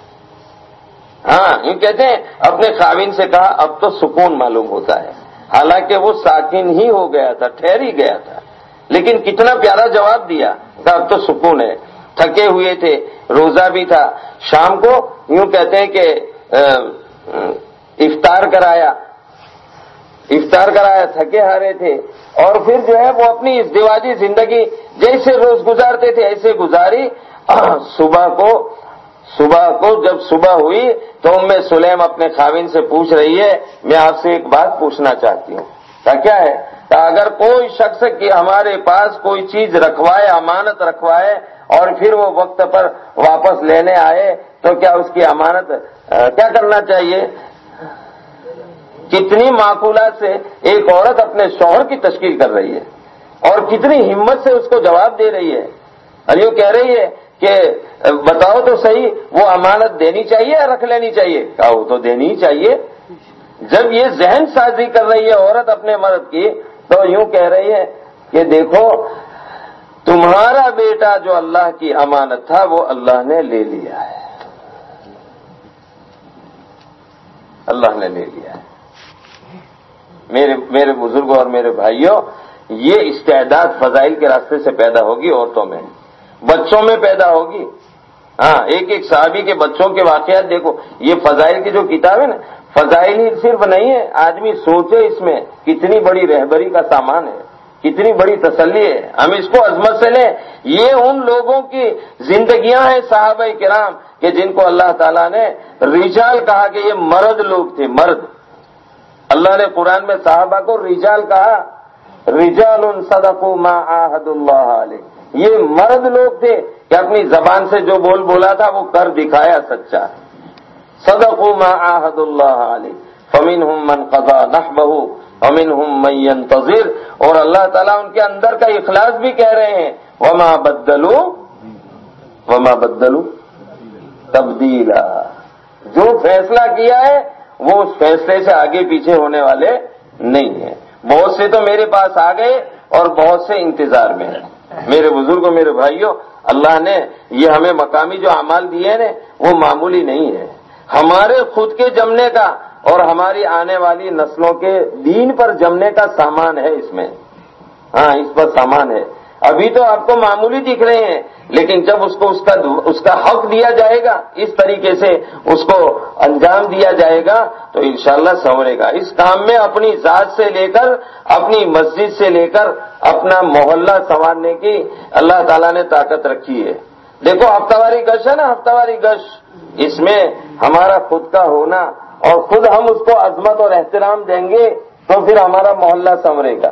ہاں یہ کہتے ہیں، اپنے خاوین سے کہا، اب تو سکون معلوم ہوتا ہے۔ حالانکہ وہ ساکن ہی ہو گیا تھا، ٹھہر ہی گیا تھا۔ لیکن کتنا پیارا جواب دیا کہ اب تو سکون ہے۔ تھکے ہوئے تھے، روزہ بھی تھا۔ شام کو یوں کہتے ہیں کہ افطار کرایا۔ افطار کرایا، تھکے ہارے تھے۔ اور پھر جو ہے وہ اپنی اس دیواجی زندگی جیسے روز گزارتے تھے، ایسے گزاری۔ صبح کو صبح کو جب صبح ہوئی تو میں سلیم اپنے خاوین سے پوچھ رہی ہے، میں آپ سے ایک بات پوچھنا چاہتی ہوں۔ کیا ہے؟ اگر کوئی شخص کی ہمارے پاس کوئی چیز رکھوائے، امانت رکھوائے اور پھر وہ وقت پر واپس لینے آئے تو کیا اس کی امانت کیا کرنا چاہیے؟ کتنی معقولات سے ایک عورت اپنے شوہر کی تشکیل کر رہی ہے اور کتنی ہمت سے اس کو جواب دے رہی ہے۔ اور یوں کہہ رہی ہے کہ بتاؤ تو صحیح، وہ امانت دینی چاہیے یا رکھ لینی چاہیے؟ کہا، وہ تو دینی ہی چاہیے۔ جب یہ ذہن سازی کر رہی ہے عورت اپنے مرد کی تو یوں کہہ رہی ہے کہ دیکھو تمہارا بیٹا جو اللہ کی امانت تھا وہ اللہ نے لے لیا ہے۔ اللہ نے لے لیا ہے۔ میرے میرے بزرگوں اور میرے بھائیوں، یہ استعداد فضائل کے راستے سے پیدا ہوگی عورتوں میں۔ بچوں میں پیدا ہوگی۔ ہاں ایک ایک صحابی کے بچوں کے واقعات دیکھو۔ یہ فضائل کی جو کتاب ہے نا، فضائل ہی صرف نہیں ہے، آدمی سوچے اس میں کتنی بڑی رہبری کا سامان ہے۔ کتنی بڑی تسلی ہے۔ ہم اس کو عظمت سے لیں۔ یہ ان لوگوں کی زندگیاں ہیں صحابہ کرام کہ جن کو اللہ تعالیٰ نے رجال کہا کہ یہ مرد لوگ تھے، مرد۔ اللہ نے قرآن میں صحابہ کو رجال کہا، رجال ان صدقوا ما عاہد اللہ علیہ یہ مرد لوگ تھے کہ اپنی زبان سے جو بول بولا تھا وہ کر دکھایا سچا۔ صدقوا ما عاہد اللہ علیہ۔ فمن ہم من قضا نحبہ۔ امن ہم منتظر اور اللہ تعالیٰ ان کے اندر کا اخلاص بھی کہہ رہے ہیں۔ وما بدلو وما بدلو تبدیلا جو فیصلہ کیا ہے، وہ اس فیصلے سے آگے پیچھے ہونے والے نہیں ہیں۔ بہت سے تو میرے پاس آ گئے اور بہت سے انتظار میں ہیں۔ میرے بزرگوں، میرے بھائیوں، اللہ نے یہ ہمیں مقامی جو اعمال دیے ہیں، وہ معمولی نہیں ہے ہمارے خود کے جمنے کا اور ہماری آنے والی نسلوں کے دین پر جمنے کا سامان ہے اس میں۔ ہاں اس پر سامان ہے۔ ابھی تو آپ کو معمولی دکھ رہے ہیں، لیکن جب اس کو اس کا اس کا حق دیا جائے گا، اس طریقے سے اس کو انجام دیا جائے گا، تو انشاءاللہ سنورے گا۔ اس کام میں اپنی ذات سے لے کر، اپنی مسجد سے لے کر، اپنا محلہ سنوارنے کی اللہ تعالیٰ نے طاقت رکھی ہے۔ دیکھو، ہفتہ واری گش ہے نا، ہفتہ واری گش اس میں ہمارا خود کا ہونا اور خود ہم اس کو عظمت اور احترام دیں گے تو پھر ہمارا محلہ سنورے گا۔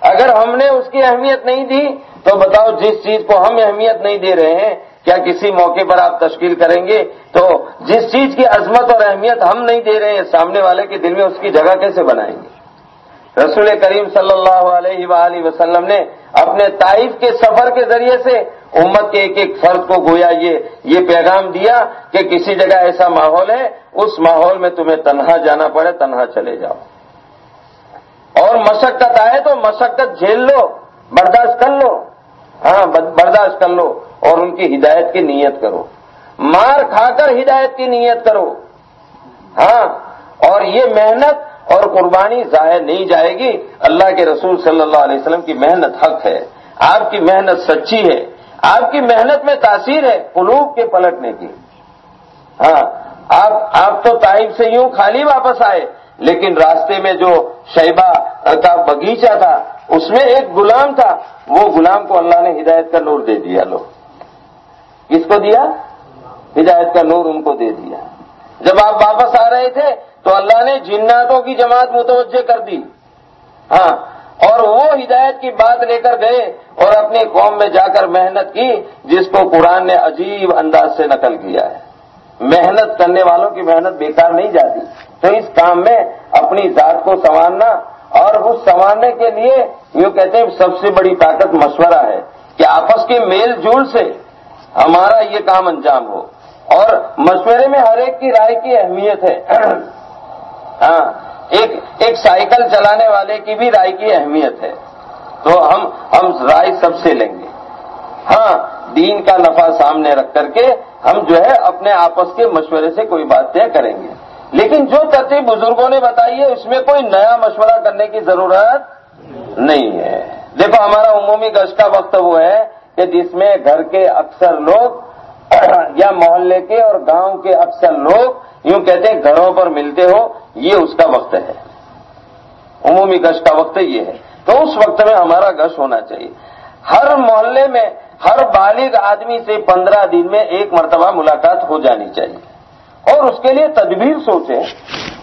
اگر ہم نے اس کی اہمیت نہیں دی، تو بتاؤ جس چیز کو ہم اہمیت نہیں دے رہے ہیں، کیا کسی موقع پر آپ تشکیل کریں گے؟ تو جس چیز کی عظمت اور اہمیت ہم نہیں دے رہے ہیں، سامنے والے کے دل میں اس کی جگہ کیسے بنائیں گے؟ رسول کریم صلی اللہ علیہ وآلہ وسلم نے اپنے تائف کے سفر کے ذریعے سے امت کے ایک ایک فرد کو گویا یہ یہ پیغام دیا کہ کسی جگہ ایسا ماحول ہے، اس ماحول میں تمہیں تنہا جانا پڑے، تنہا چلے جاؤ۔ اور مشقت آئے تو مشقت جھیل لو، برداشت کر لو۔ ہاں برداشت کر لو اور ان کی ہدایت کی نیت کرو۔ مار کھا کر ہدایت کی نیت کرو۔ ہاں اور یہ محنت اور قربانی ظاہر نہیں جائے گی۔ اللہ کے رسول صلی اللہ علیہ وسلم کی محنت حق ہے۔ آپ کی محنت سچی ہے۔ آپ کی محنت میں تاثیر ہے قلوب کے پلٹنے کی۔ ہاں آپ آپ تو تائب سے یوں خالی واپس آئے، لیکن راستے میں جو شیبہ کا بغیچہ تھا، اس میں ایک غلام تھا، وہ غلام کو اللہ نے ہدایت کا نور دے دیا، لو۔ کس کو دیا؟ ہدایت کا نور ان کو دے دیا۔ جب آپ واپس آ رہے تھے، تو اللہ نے جناتوں کی جماعت متوجہ کر دی۔ ہاں اور وہ ہدایت کی بات لے کر گئے اور اپنی قوم میں جا کر محنت کی جس کو قرآن نے عجیب انداز سے نقل کیا ہے۔ محنت کرنے والوں کی محنت بیکار نہیں جاتی۔ تو اس کام میں اپنی ذات کو سنوارنا اور اس سنوارنے کے لیے یوں کہتے ہیں سب سے بڑی طاقت مشورہ ہے کہ آپس کے میل جول سے ہمارا یہ کام انجام ہو۔ اور مشورے میں ہر ایک کی رائے کی اہمیت ہے۔ ہاں۔ ایک ایک سائیکل چلانے والے کی بھی رائے کی اہمیت ہے۔ تو ہم ہم رائے سب سے لیں گے۔ ہاں دین کا نفع سامنے رکھ کر کے ہم جو ہے اپنے آپس کے مشورے سے کوئی بات طے کریں گے۔ لیکن جو ترتیب بزرگوں نے بتائی ہے، اس میں کوئی نیا مشورہ کرنے کی ضرورت نہیں ہے۔ دیکھو، ہمارا عمومی گشت کا وقت وہ ہے کہ جس میں گھر کے اکثر لوگ یا محلے کے اور گاؤں کے اکثر لوگ یوں کہتے ہیں، گھروں پر ملتے ہو۔ یہ اس کا وقت ہے۔ عمومی گشت کا وقت یہ ہے تو اس وقت میں ہمارا گش ہونا چاہیے۔ ہر محلے میں، ہر بالغ آدمی سے پندرہ دن میں ایک مرتبہ ملاقات ہو جانی چاہیے۔ اور اس کے لیے تدبیر سوچیں۔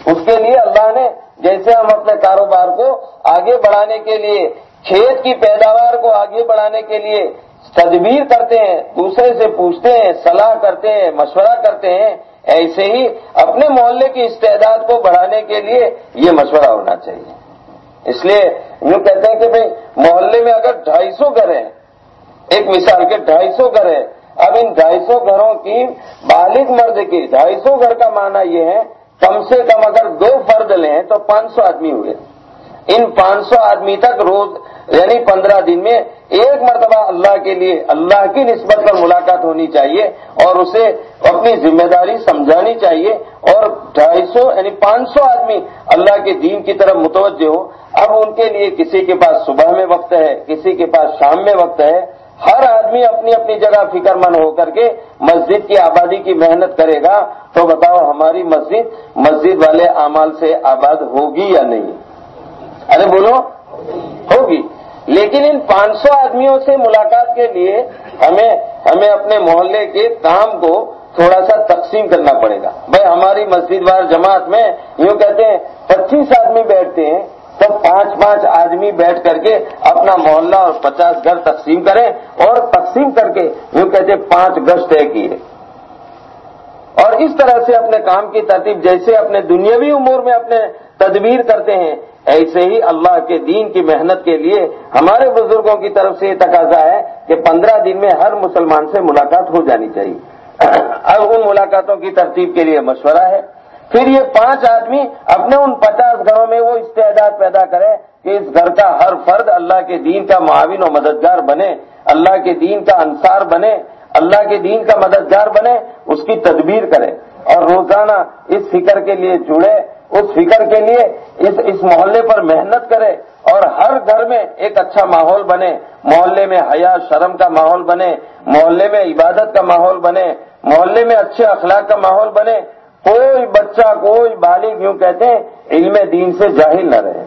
اس کے لیے اللہ نے، جیسے ہم اپنے کاروبار کو آگے بڑھانے کے لیے، کھیت کی پیداوار کو آگے بڑھانے کے لیے تدبیر کرتے ہیں، دوسرے سے پوچھتے ہیں، صلاح کرتے ہیں، مشورہ کرتے ہیں ایسے ہی اپنے محلے کی استعداد کو بڑھانے کے لیے یہ مشورہ ہونا چاہیے۔ اس لیے یوں کہتے ہیں کہ بھائی، محلے میں اگر ڈھائی سو گھر ہیں، ایک مثال کے، ڈھائی سو گھر ہے اب ان ڈھائی سو گھروں کی بالغ مرد کی ڈھائی سو گھر کا معنی یہ ہے، کم سے کم اگر دو فرد لیں تو پانچ سو آدمی ہوئے۔ ان پانچ سو آدمی تک روز یعنی پندرہ دن میں ایک مرتبہ اللہ کے لیے، اللہ کی نسبت پر ملاقات ہونی چاہیے اور اسے اپنی ذمہ داری سمجھانی چاہیے اور ڈھائی سو یعنی پانچ سو آدمی اللہ کے دین کی طرف متوجہ ہو۔ اب ان کے لیے کسی کے پاس صبح میں وقت ہے، کسی کے پاس شام میں وقت ہے۔ ہر آدمی اپنی اپنی جگہ فکر مند ہو کر کے مسجد کی آبادی کی محنت کرے گا۔ تو بتاؤ ہماری مسجد مسجد والے اعمال سے آباد ہوگی یا نہیں؟ ارے بولو، ہوگی۔ لیکن ان پانچ سو آدمیوں سے ملاقات کے لیے ہمیں ہمیں اپنے محلے کے کام کو تھوڑا سا تقسیم کرنا پڑے گا۔ بھائی، ہماری مسجد وار جماعت میں یوں کہتے ہیں، پچیس آدمی بیٹھتے ہیں، تو پانچ پانچ آدمی بیٹھ کر کے اپنا محلہ اور پچاس گھر تقسیم کریں اور تقسیم کر کے یوں کہتے ہیں پانچ گز طے کیے۔ اور اس طرح سے اپنے کام کی ترتیب، جیسے اپنے دنیاوی امور میں اپنے تدبیر کرتے ہیں، ایسے ہی اللہ کے دین کی محنت کے لیے ہمارے بزرگوں کی طرف سے یہ تقاضا ہے کہ پندرہ دن میں ہر مسلمان سے ملاقات ہو جانی چاہیے۔ اب ان ملاقاتوں کی ترتیب کے لیے مشورہ ہے۔ پھر یہ پانچ آدمی اپنے ان پچاس گھروں میں وہ استعداد پیدا کرے کہ اس گھر کا ہر فرد اللہ کے دین کا معاون و مددگار بنے، اللہ کے دین کا انصار بنے، اللہ کے دین کا مددگار بنے، اس کی تدبیر کرے اور روزانہ اس فکر کے لیے جڑے اس فکر کے لیے اس اس محلے پر محنت کرے اور ہر گھر میں ایک اچھا ماحول بنے۔ محلے میں حیا، شرم کا ماحول بنے۔ محلے میں عبادت کا ماحول بنے۔ محلے میں اچھے اخلاق کا ماحول بنے، کوئی بچہ، کوئی بالغ یوں کہتے ہیں، علم دین سے جاہل نہ رہے۔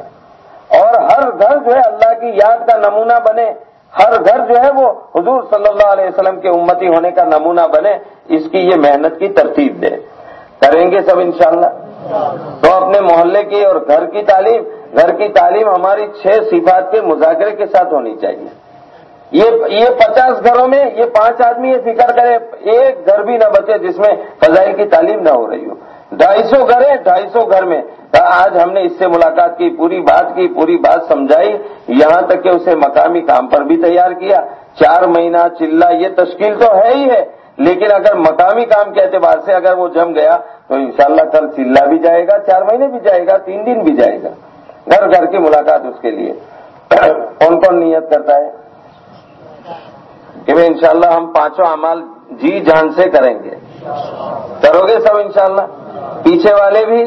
اور ہر گھر جو ہے اللہ کی یاد کا نمونہ بنے۔ ہر گھر جو ہے وہ حضور صلی اللہ علیہ وسلم کے امتی ہونے کا نمونہ بنے۔ اس کی یہ محنت کی ترتیب دے۔ کریں گے سب انشاءاللہ۔ تو اپنے محلے کی اور گھر کی تعلیم، گھر کی تعلیم ہماری چھ صفات کے مذاکرے کے ساتھ ہونی چاہیے۔ یہ پچاس گھروں میں یہ پانچ آدمی یہ فکر کرے، ایک گھر بھی نہ بچے جس میں فضائل کی تعلیم نہ ہو رہی ہو۔ ڈھائی سو گھر ہے ڈھائی سو گھر میں۔ آج ہم نے اس سے ملاقات کی، پوری بات کی، پوری بات سمجھائی۔ یہاں تک کہ اسے مقامی کام پر بھی تیار کیا۔ چار مہینہ چلہ یہ تشکیل تو ہے ہی ہے۔ لیکن اگر مقامی کام کے اعتبار سے اگر وہ جم گیا، تو انشاءاللہ کل چلہ بھی جائے گا، چار مہینے بھی جائے گا، تین دن بھی جائے گا۔ گھر گھر کی ملاقات اس کے لیے۔ کون کون نیت کرتا ہے؟ کہ بھائی انشاءاللہ ہم پانچوں امال جی جان سے کریں گے۔ کرو گے سب انشاءاللہ؟ پیچھے والے بھی؟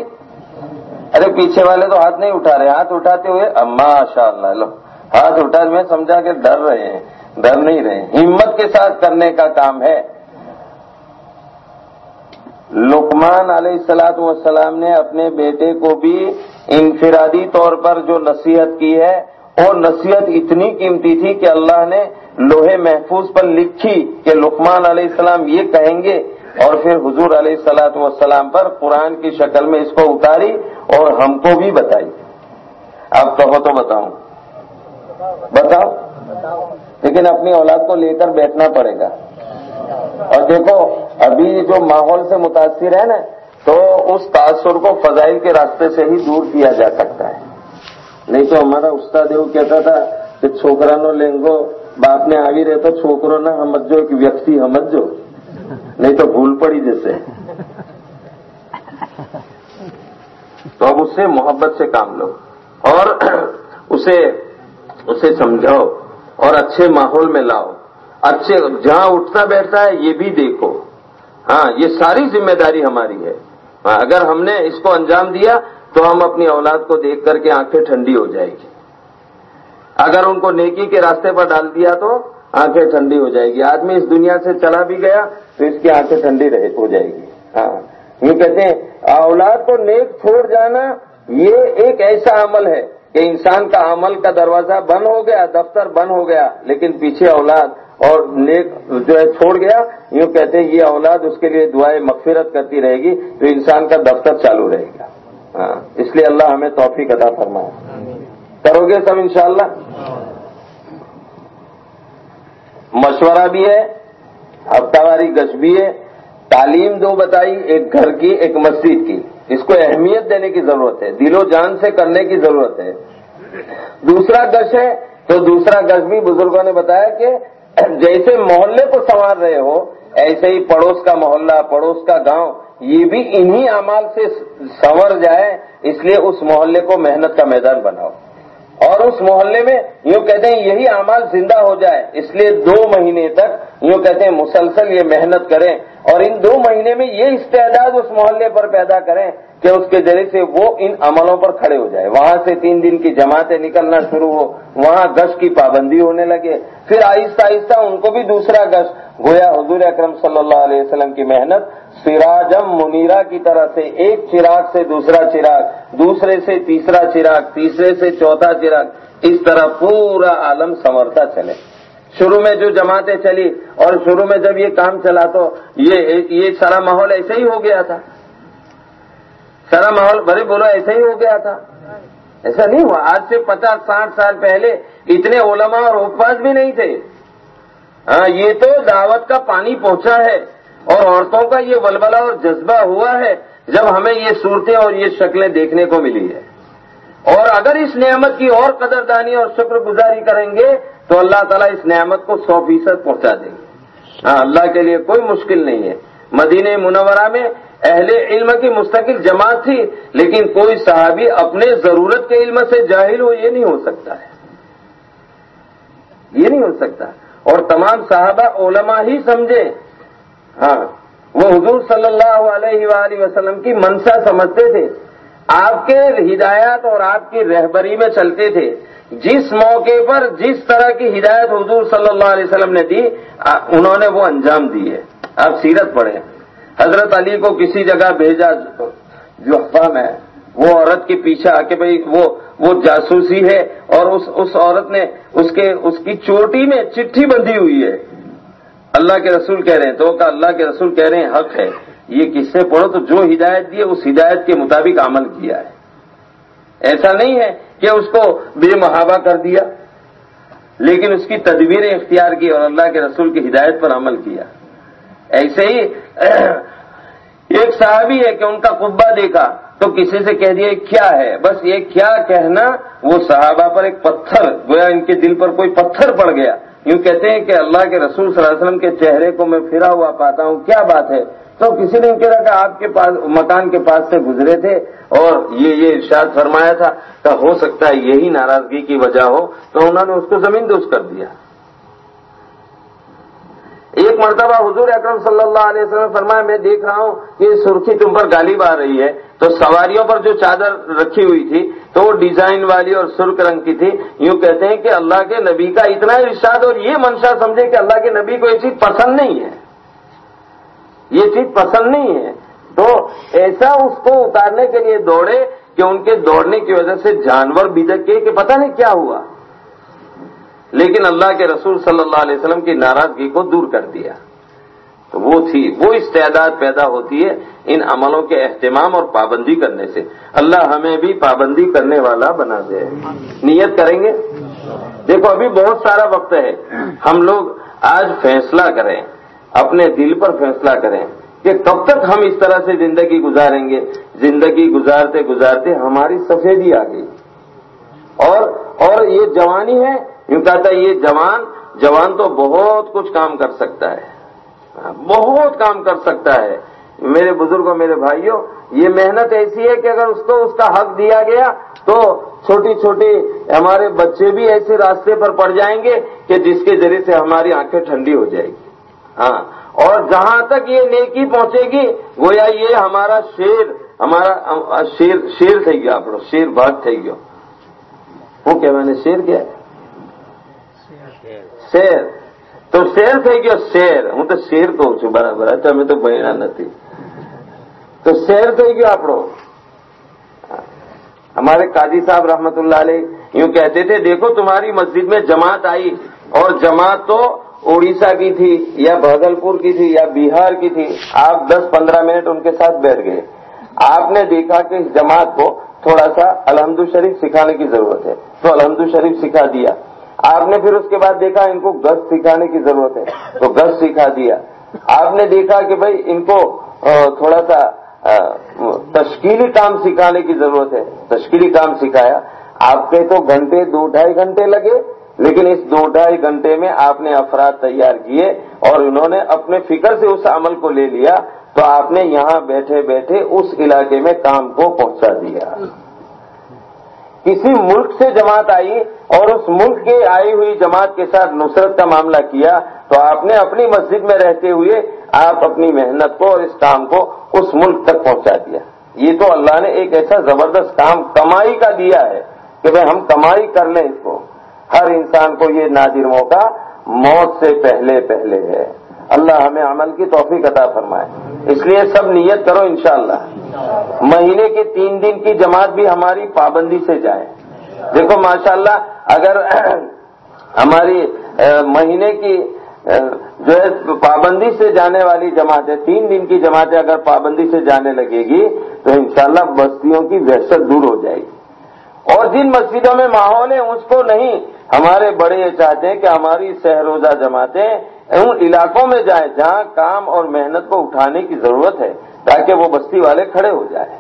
ارے پیچھے والے تو ہاتھ نہیں اٹھا رہے، ہاتھ اٹھاتے ہوئے ماشاء اللہ لو، ہاتھ اٹھا میں سمجھا کہ ڈر رہے ہیں، ڈر نہیں رہے۔ ہمت کے ساتھ کرنے کا کام ہے۔ لکمان علیہ السلاط والسلام نے اپنے بیٹے کو بھی انفرادی طور پر جو نصیحت کی ہے اور نصیحت اتنی قیمتی تھی کہ اللہ نے لوہے محفوظ پر لکھی کہ لقمان علیہ السلام یہ کہیں گے اور پھر حضور علیہ السلام والسلام پر قرآن کی شکل میں اس کو اتاری اور ہم کو بھی بتائی۔ آپ کہو تو بتاؤں۔ بتاؤ۔ لیکن اپنی اولاد کو لے کر بیٹھنا پڑے گا۔ اور دیکھو، ابھی جو ماحول سے متاثر ہے نا، تو اس تاثر کو فضائل کے راستے سے ہی دور کیا جا سکتا ہے۔ نہیں تو ہمارا استاد کہتا تھا کہ چھوکرانو لینگو બાપને આવી રહે તો છોકરો ના સમજો એક વ્યક્તિ સમજો نہیں تو ભૂલ પડી જશે تو اب اس سے محبت سے کام لو اور اسے اسے سمجھاؤ اور اچھے ماحول میں لاؤ اچھے جہاں اٹھتا بیٹھتا ہے یہ بھی دیکھو ہاں یہ ساری ذمہ داری ہماری ہے اگر ہم نے اس کو انجام دیا تو ہم اپنی اولاد کو دیکھ کر کے آنکھیں ٹھنڈی ہو جائے گی اگر ان کو نیکی کے راستے پر ڈال دیا تو آنکھیں ٹھنڈی ہو جائے گی۔ آدمی اس دنیا سے چلا بھی گیا تو اس کی آنکھیں ٹھنڈی ہو جائے گی۔ ہاں۔ یہ کہتے ہیں، اولاد کو نیک چھوڑ جانا یہ ایک ایسا عمل ہے کہ انسان کا عمل کا دروازہ بند ہو گیا، دفتر بند ہو گیا، لیکن پیچھے اولاد اور نیک جو ہے چھوڑ گیا۔ یوں کہتے ہیں، یہ اولاد اس کے لیے دعائیں مغفرت کرتی رہے گی تو انسان کا دفتر چالو رہے گا۔ ہاں۔ اس لیے اللہ ہمیں توفیق عطا فرمائے۔ کرو گے سب انشاءاللہ؟ مشورہ بھی ہے، ہفتہ واری گش بھی ہے۔ تعلیم دو بتائی، ایک گھر کی، ایک مسجد کی۔ اس کو اہمیت دینے کی ضرورت ہے، دل و جان سے کرنے کی ضرورت ہے۔ دوسرا گش ہے، تو دوسرا گش بھی بزرگوں نے بتایا کہ جیسے محلے کو سنوار رہے ہو، ایسے ہی پڑوس کا محلہ، پڑوس کا گاؤں، یہ بھی انہی اعمال سے سنور جائے، اس لیے اس محلے کو محنت کا میدان بناؤ۔ اور اس محلے میں یوں کہتے ہیں یہی اعمال زندہ ہو جائے۔ اس لیے دو مہینے تک یوں کہتے ہیں مسلسل یہ محنت کریں اور ان دو مہینے میں یہ استعداد اس محلے پر پیدا کریں کہ اس کے ذریعے سے وہ ان عملوں پر کھڑے ہو جائے۔ وہاں سے تین دن کی جماعتیں نکلنا شروع ہو، وہاں گش کی پابندی ہونے لگے۔ پھر آہستہ آہستہ ان کو بھی دوسرا گش گویا حضور اکرم صلی اللہ علیہ وسلم کی محنت سراجم منیرا کی طرح سے ایک چراغ سے دوسرا چراغ، دوسرے سے تیسرا چراغ، تیسرے سے چوتھا چراغ، اس طرح پورا عالم سنورتا چلے۔ شروع میں جو جماعتیں چلی اور شروع میں جب یہ کام چلا تو یہ سارا ماحول ایسے ہی ہو گیا تھا۔ سارا ماحول بڑے بولو ایسا ہی ہو گیا تھا۔ ایسا نہیں ہوا۔ آج سے پچاس ساٹھ سال پہلے اتنے علماء اور اوپاس بھی نہیں تھے۔ ہاں یہ تو دعوت کا پانی پہنچا ہے اور عورتوں کا یہ ولولہ اور جذبہ ہوا ہے جب ہمیں یہ صورتیں اور یہ شکلیں دیکھنے کو ملی ہے اور اگر اس نعمت کی اور قدردانی اور شکر گزاری کریں گے، تو اللہ تعالیٰ اس نعمت کو سو فیصد پہنچا دیں گے۔ ہاں اللہ کے لیے کوئی مشکل نہیں ہے۔ مدینہ منورہ میں اہل علم کی مستقل جماعت تھی، لیکن کوئی صحابی اپنے ضرورت کے علم سے جاہل ہو، یہ نہیں ہو سکتا ہے۔ یہ نہیں ہو سکتا۔ اور تمام صحابہ علماء ہی سمجھے۔ ہاں وہ حضور صلی اللہ علیہ وآلہ وسلم کی منشا سمجھتے تھے۔ آپ کے ہدایات اور آپ کی رہبری میں چلتے تھے۔ جس موقع پر جس طرح کی ہدایت حضور صلی اللہ علیہ وسلم نے دی انہوں نے وہ انجام دی ہے۔ آپ سیرت پڑھیں۔ حضرت علی کو کسی جگہ بھیجا جو حفام ہے۔ وہ عورت کے پیچھے آ کے بھائی وہ وہ جاسوسی ہے اور اس اس عورت نے اس کے، اس کی چوٹی میں چٹھی بندھی ہوئی ہے۔ اللہ کے رسول کہہ رہے ہیں، تو اللہ کے رسول کہہ رہے ہیں، حق ہے۔ یہ کس سے پڑھو تو جو ہدایت دی ہے، اس ہدایت کے مطابق عمل کیا ہے۔ ایسا نہیں ہے کہ اس کو بے محابہ کر دیا، لیکن اس کی تدبیریں اختیار کی اور اللہ کے رسول کی ہدایت پر عمل کیا۔ ایسے ہی ایک صحابی ہے کہ ان کا قبا دیکھا تو کسی سے کہہ دیا، کیا ہے؟ بس یہ کیا کہنا، وہ صحابہ پر ایک پتھر، گویا ان کے دل پر کوئی پتھر پڑ گیا۔ یوں کہتے ہیں کہ اللہ کے رسول صلی اللہ علیہ وسلم کے چہرے کو میں پھرا ہوا پاتا ہوں، کیا بات ہے؟ تو کسی نے کہا کہ آپ کے پاس، مکان کے پاس سے گزرے تھے اور یہ یہ ارشاد فرمایا تھا کہ ہو سکتا ہے یہی ناراضگی کی وجہ ہو، تو انہوں نے اس کو زمین دوست کر دیا۔ ایک مرتبہ حضور اکرم صلی اللہ علیہ وسلم فرمایا، میں دیکھ رہا ہوں کہ سرخی تم پر غالب آ رہی ہے۔ تو سواریوں پر جو چادر رکھی ہوئی تھی، تو وہ ڈیزائن والی اور سرخ رنگ کی تھی۔ یوں کہتے ہیں کہ اللہ کے نبی کا اتنا ارشاد اور یہ منشا سمجھے کہ اللہ کے نبی کو یہ چیز پسند نہیں ہے۔ یہ چیز پسند نہیں ہے۔ تو ایسا اس کو اتارنے کے لیے دوڑے کہ ان کے دوڑنے کی وجہ سے جانور بدک کے کہ پتہ نہیں کیا ہوا۔ لیکن اللہ کے رسول صلی اللہ علیہ وسلم کی ناراضگی کو دور کر دیا۔ تو وہ تھی، وہ استعداد پیدا ہوتی ہے ان عملوں کے اہتمام اور پابندی کرنے سے۔ اللہ ہمیں بھی پابندی کرنے والا بنا دے۔ نیت کریں گے؟ دیکھو، ابھی بہت سارا وقت ہے۔ ہم لوگ آج فیصلہ کریں، اپنے دل پر فیصلہ کریں کہ کب تک ہم اس طرح سے زندگی گزاریں گے۔ زندگی گزارتے گزارتے ہماری سفیدی آ گئی۔ اور اور یہ جوانی ہے یوں کہتا ہے، یہ جوان جوان تو بہت کچھ کام کر سکتا ہے۔ بہت کام کر سکتا ہے۔ میرے بزرگوں، میرے بھائیوں، یہ محنت ایسی ہے کہ اگر اس کو اس کا حق دیا گیا تو چھوٹی چھوٹی ہمارے بچے بھی ایسے راستے پر پڑ جائیں گے کہ جس کے ذریعے سے ہماری آنکھیں ٹھنڈی ہو جائے گی۔ ہاں۔ اور جہاں تک یہ نیکی پہنچے گی، گویا یہ ہمارا شیر ہمارا شیر شیر تھے گیا، آپ شیر بھاگ تھے گیا۔ وہ کیا میں نے شیر کیا؟ શેર તો શેર થઈ ગયો શેર હું તો શેર કહું છું બરાબર તમે તો ભણ્યા નથી તો શેર થઈ ગયો આપણો ہمارے قاضی صاحب رحمت اللہ علیہ یوں کہتے تھے دیکھو تمہاری مسجد میں جماعت آئی اور جماعت تو اڑیسہ کی تھی یا بھاگلپور کی تھی یا بہار کی تھی آپ دس پندرہ منٹ ان کے ساتھ بیٹھ گئے آپ نے دیکھا کہ اس جماعت کو تھوڑا سا الحمد شریف سکھانے کی ضرورت ہے تو الحمد شریف سکھا دیا آپ نے پھر اس کے بعد دیکھا ان کو گز سکھانے کی ضرورت ہے، تو گز سکھا دیا۔ آپ نے دیکھا کہ بھائی ان کو تھوڑا سا تشکیلی کام سکھانے کی ضرورت ہے۔ تشکیلی کام سکھایا۔ آپ کے تو گھنٹے، دو ڈھائی گھنٹے لگے، لیکن اس دو ڈھائی گھنٹے میں آپ نے افراد تیار کیے اور انہوں نے اپنے فکر سے اس عمل کو لے لیا، تو آپ نے یہاں بیٹھے بیٹھے اس علاقے میں کام کو پہنچا دیا۔ کسی ملک سے جماعت آئی اور اس ملک کی آئی ہوئی جماعت کے ساتھ نصرت کا معاملہ کیا تو آپ نے اپنی مسجد میں رہتے ہوئے آپ اپنی محنت کو اور اس کام کو اس ملک تک پہنچا دیا۔ یہ تو اللہ نے ایک ایسا زبردست کام کمائی کا دیا ہے کہ بھائی ہم کمائی کر لیں اس کو۔ ہر انسان کو یہ نادر موقع موت سے پہلے پہلے ہے۔ اللہ ہمیں عمل کی توفیق عطا فرمائے۔ اس لیے سب نیت کرو انشاءاللہ۔ مہینے کے تین دن کی جماعت بھی ہماری پابندی سے جائے۔ دیکھو، ماشاءاللہ، اگر ہماری مہینے کی جو ہے، پابندی سے جانے والی جماعتیں تین دن کی جماعتیں اگر پابندی سے جانے لگے گی، تو انشاءاللہ بستیوں کی وحشت دور ہو جائے گی۔ اور جن مسجدوں میں ماحول ہے، اس کو نہیں، ہمارے بڑے یہ چاہتے ہیں کہ ہماری سہروزہ جماعتیں ان علاقوں میں جائیں جہاں کام اور محنت کو اٹھانے کی ضرورت ہے، تاکہ وہ بستی والے کھڑے ہو جائیں۔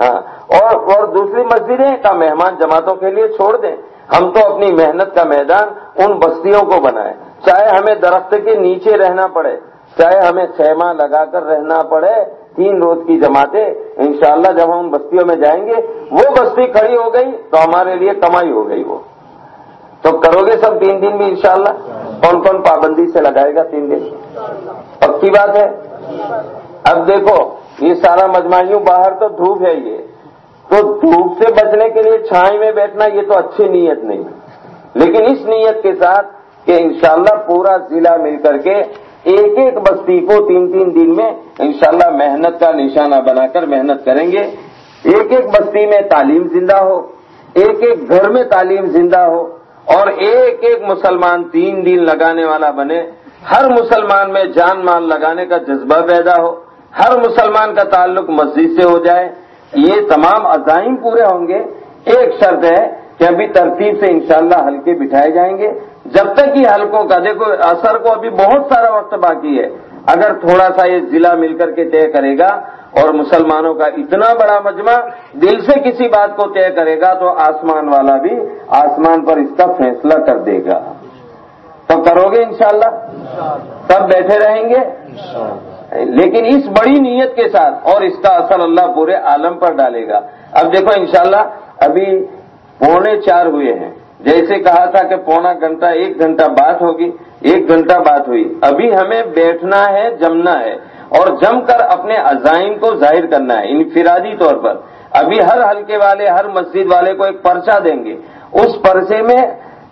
ہاں اور اور دوسری مسجدیں کا مہمان جماعتوں کے لیے چھوڑ دیں۔ ہم تو اپنی محنت کا میدان ان بستیوں کو بنائیں۔ چاہے ہمیں درخت کے نیچے رہنا پڑے، چاہے ہمیں خیمہ لگا کر رہنا پڑے، تین روز کی جماعتیں، انشاءاللہ جب ہم ان بستیوں میں جائیں گے، وہ بستی کھڑی ہو گئی تو ہمارے لیے کمائی ہو گئی وہ۔ تو کرو گے سب تین دن بھی انشاءاللہ؟ کون کون پابندی سے لگائے گا تین دن؟ پکی بات ہے؟ اب دیکھو، یہ سارا مجمعیوں باہر تو دھوپ ہے یہ۔ تو دھوپ سے بچنے کے لیے چھائی میں بیٹھنا یہ تو اچھی نیت نہیں۔ لیکن اس نیت کے ساتھ کہ انشاءاللہ پورا ضلع مل کر کے ایک ایک بستی کو تین تین دن میں انشاءاللہ محنت کا نشانہ بنا کر محنت کریں گے۔ ایک ایک بستی میں تعلیم زندہ ہو۔ ایک ایک گھر میں تعلیم زندہ ہو۔ اور ایک ایک مسلمان تین دن لگانے والا بنے، ہر مسلمان میں جان مال لگانے کا جذبہ پیدا ہو، ہر مسلمان کا تعلق مسجد سے ہو جائے۔ یہ تمام عزائم پورے ہوں گے۔ ایک شرط ہے کہ ابھی ترتیب سے انشاءاللہ ہلکے بٹھائے جائیں گے۔ جب تک یہ حلقوں کا دیکھو، اثر کو ابھی بہت سارا وقت باقی ہے۔ اگر تھوڑا سا یہ ضلع مل کر کے طے کرے گا اور مسلمانوں کا اتنا بڑا مجمع دل سے کسی بات کو طے کرے گا تو آسمان والا بھی آسمان پر اس کا فیصلہ کر دے گا۔ تو کرو گے انشاءاللہ۔ سب بیٹھے رہیں گے۔ لیکن اس بڑی نیت کے ساتھ اور اس کا اثر اللہ پورے عالم پر ڈالے گا۔ اب دیکھو انشاءاللہ، ابھی پونے چار ہوئے ہیں۔ جیسے کہا تھا کہ پونا گھنٹہ، ایک گھنٹہ بات ہوگی، ایک گھنٹہ بات ہوئی۔ ابھی ہمیں بیٹھنا ہے، جمنا ہے۔ اور جم کر اپنے عزائم کو ظاہر کرنا ہے، انفرادی طور پر۔ ابھی ہر حلقے والے، ہر مسجد والے کو ایک پرچہ دیں گے۔ اس پرچے میں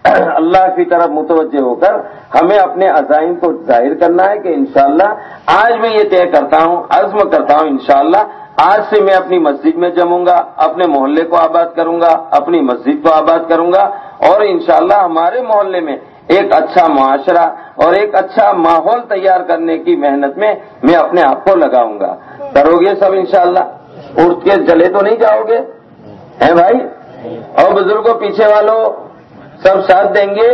اللہ کی طرف متوجہ ہو کر ہمیں اپنے عزائم کو ظاہر کرنا ہے کہ انشاءاللہ آج میں یہ طے کرتا ہوں، عزم کرتا ہوں انشاءاللہ۔ آج سے میں اپنی مسجد میں جموں گا، اپنے محلے کو آباد کروں گا، اپنی مسجد کو آباد کروں گا۔ اور انشاءاللہ ہمارے محلے میں ایک اچھا معاشرہ اور ایک اچھا ماحول تیار کرنے کی محنت میں میں اپنے آپ کو لگاؤں گا۔ کرو گے سب انشاءاللہ؟ اٹھ کے جلے تو نہیں جاؤ گے؟ ہیں بھائی؟ اور بزرگوں پیچھے والوں سب ساتھ دیں گے؟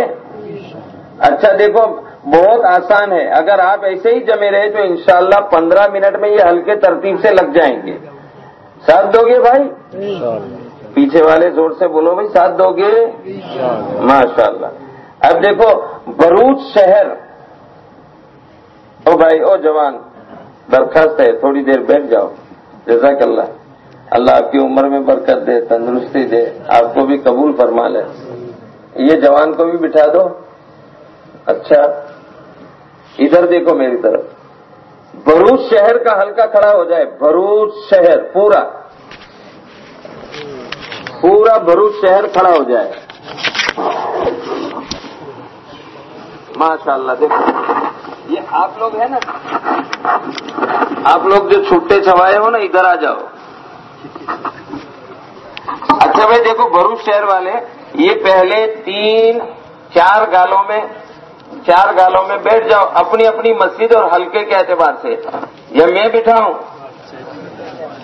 اچھا دیکھو بہت آسان ہے۔ اگر آپ ایسے ہی جمے رہے تو انشاءاللہ پندرہ منٹ میں یہ ہلکے ترتیب سے لگ جائیں گے۔ ساتھ دو گے بھائی؟ پیچھے والے زور سے بولو بھائی ساتھ دو گے؟ ماشاء اللہ اب دیکھو بروچ شہر۔ او بھائی، او جوان، درخواست ہے، تھوڑی دیر بیٹھ جاؤ۔ جزاک اللہ۔ اللہ آپ کی عمر میں برکت دے، تندرستی دے۔ آپ کو بھی قبول فرما لے۔ یہ جوان کو بھی بٹھا دو۔ اچھا۔ ادھر دیکھو میری طرف۔ بروچ شہر کا ہلکا کھڑا ہو جائے۔ بروچ شہر، پورا۔ پورا بروچ شہر کھڑا ہو جائے۔ ماشاء اللہ دیکھو۔ یہ آپ لوگ ہیں نا؟ آپ لوگ جو چھٹے چھوائے ہو نا، ادھر آ جاؤ۔ اچھا بھائی، دیکھو بروچ شہر والے، یہ پہلے تین، چار گالوں میں، چار گالوں میں بیٹھ جاؤ، اپنی اپنی مسجد اور ہلکے کے اعتبار سے۔ یا میں بٹھاؤں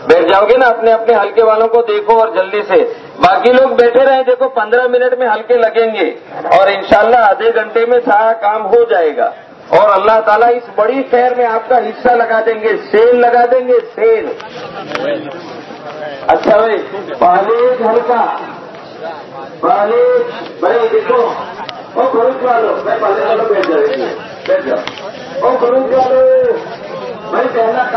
بیٹھ جاؤ گے نا، اپنے اپنے ہلکے والوں کو دیکھو اور جلدی سے۔ باقی لوگ بیٹھے رہے دیکھو پندرہ منٹ میں ہلکے لگیں گے اور انشاءاللہ آدھے گھنٹے میں سارا کام ہو جائے گا۔ اور اللہ تعالیٰ اس بڑی خیر میں آپ کا حصہ لگا دیں گے، سیل لگا دیں گے، سیل۔ اچھا بھائی، پہلے ہلکا۔ پہلے بھائی، دیکھو۔ وہ خروج والو، میں پہلے والوں بیٹھ جائے بیٹھ جاؤ وہ خروج والو۔ بھائی پہلا کام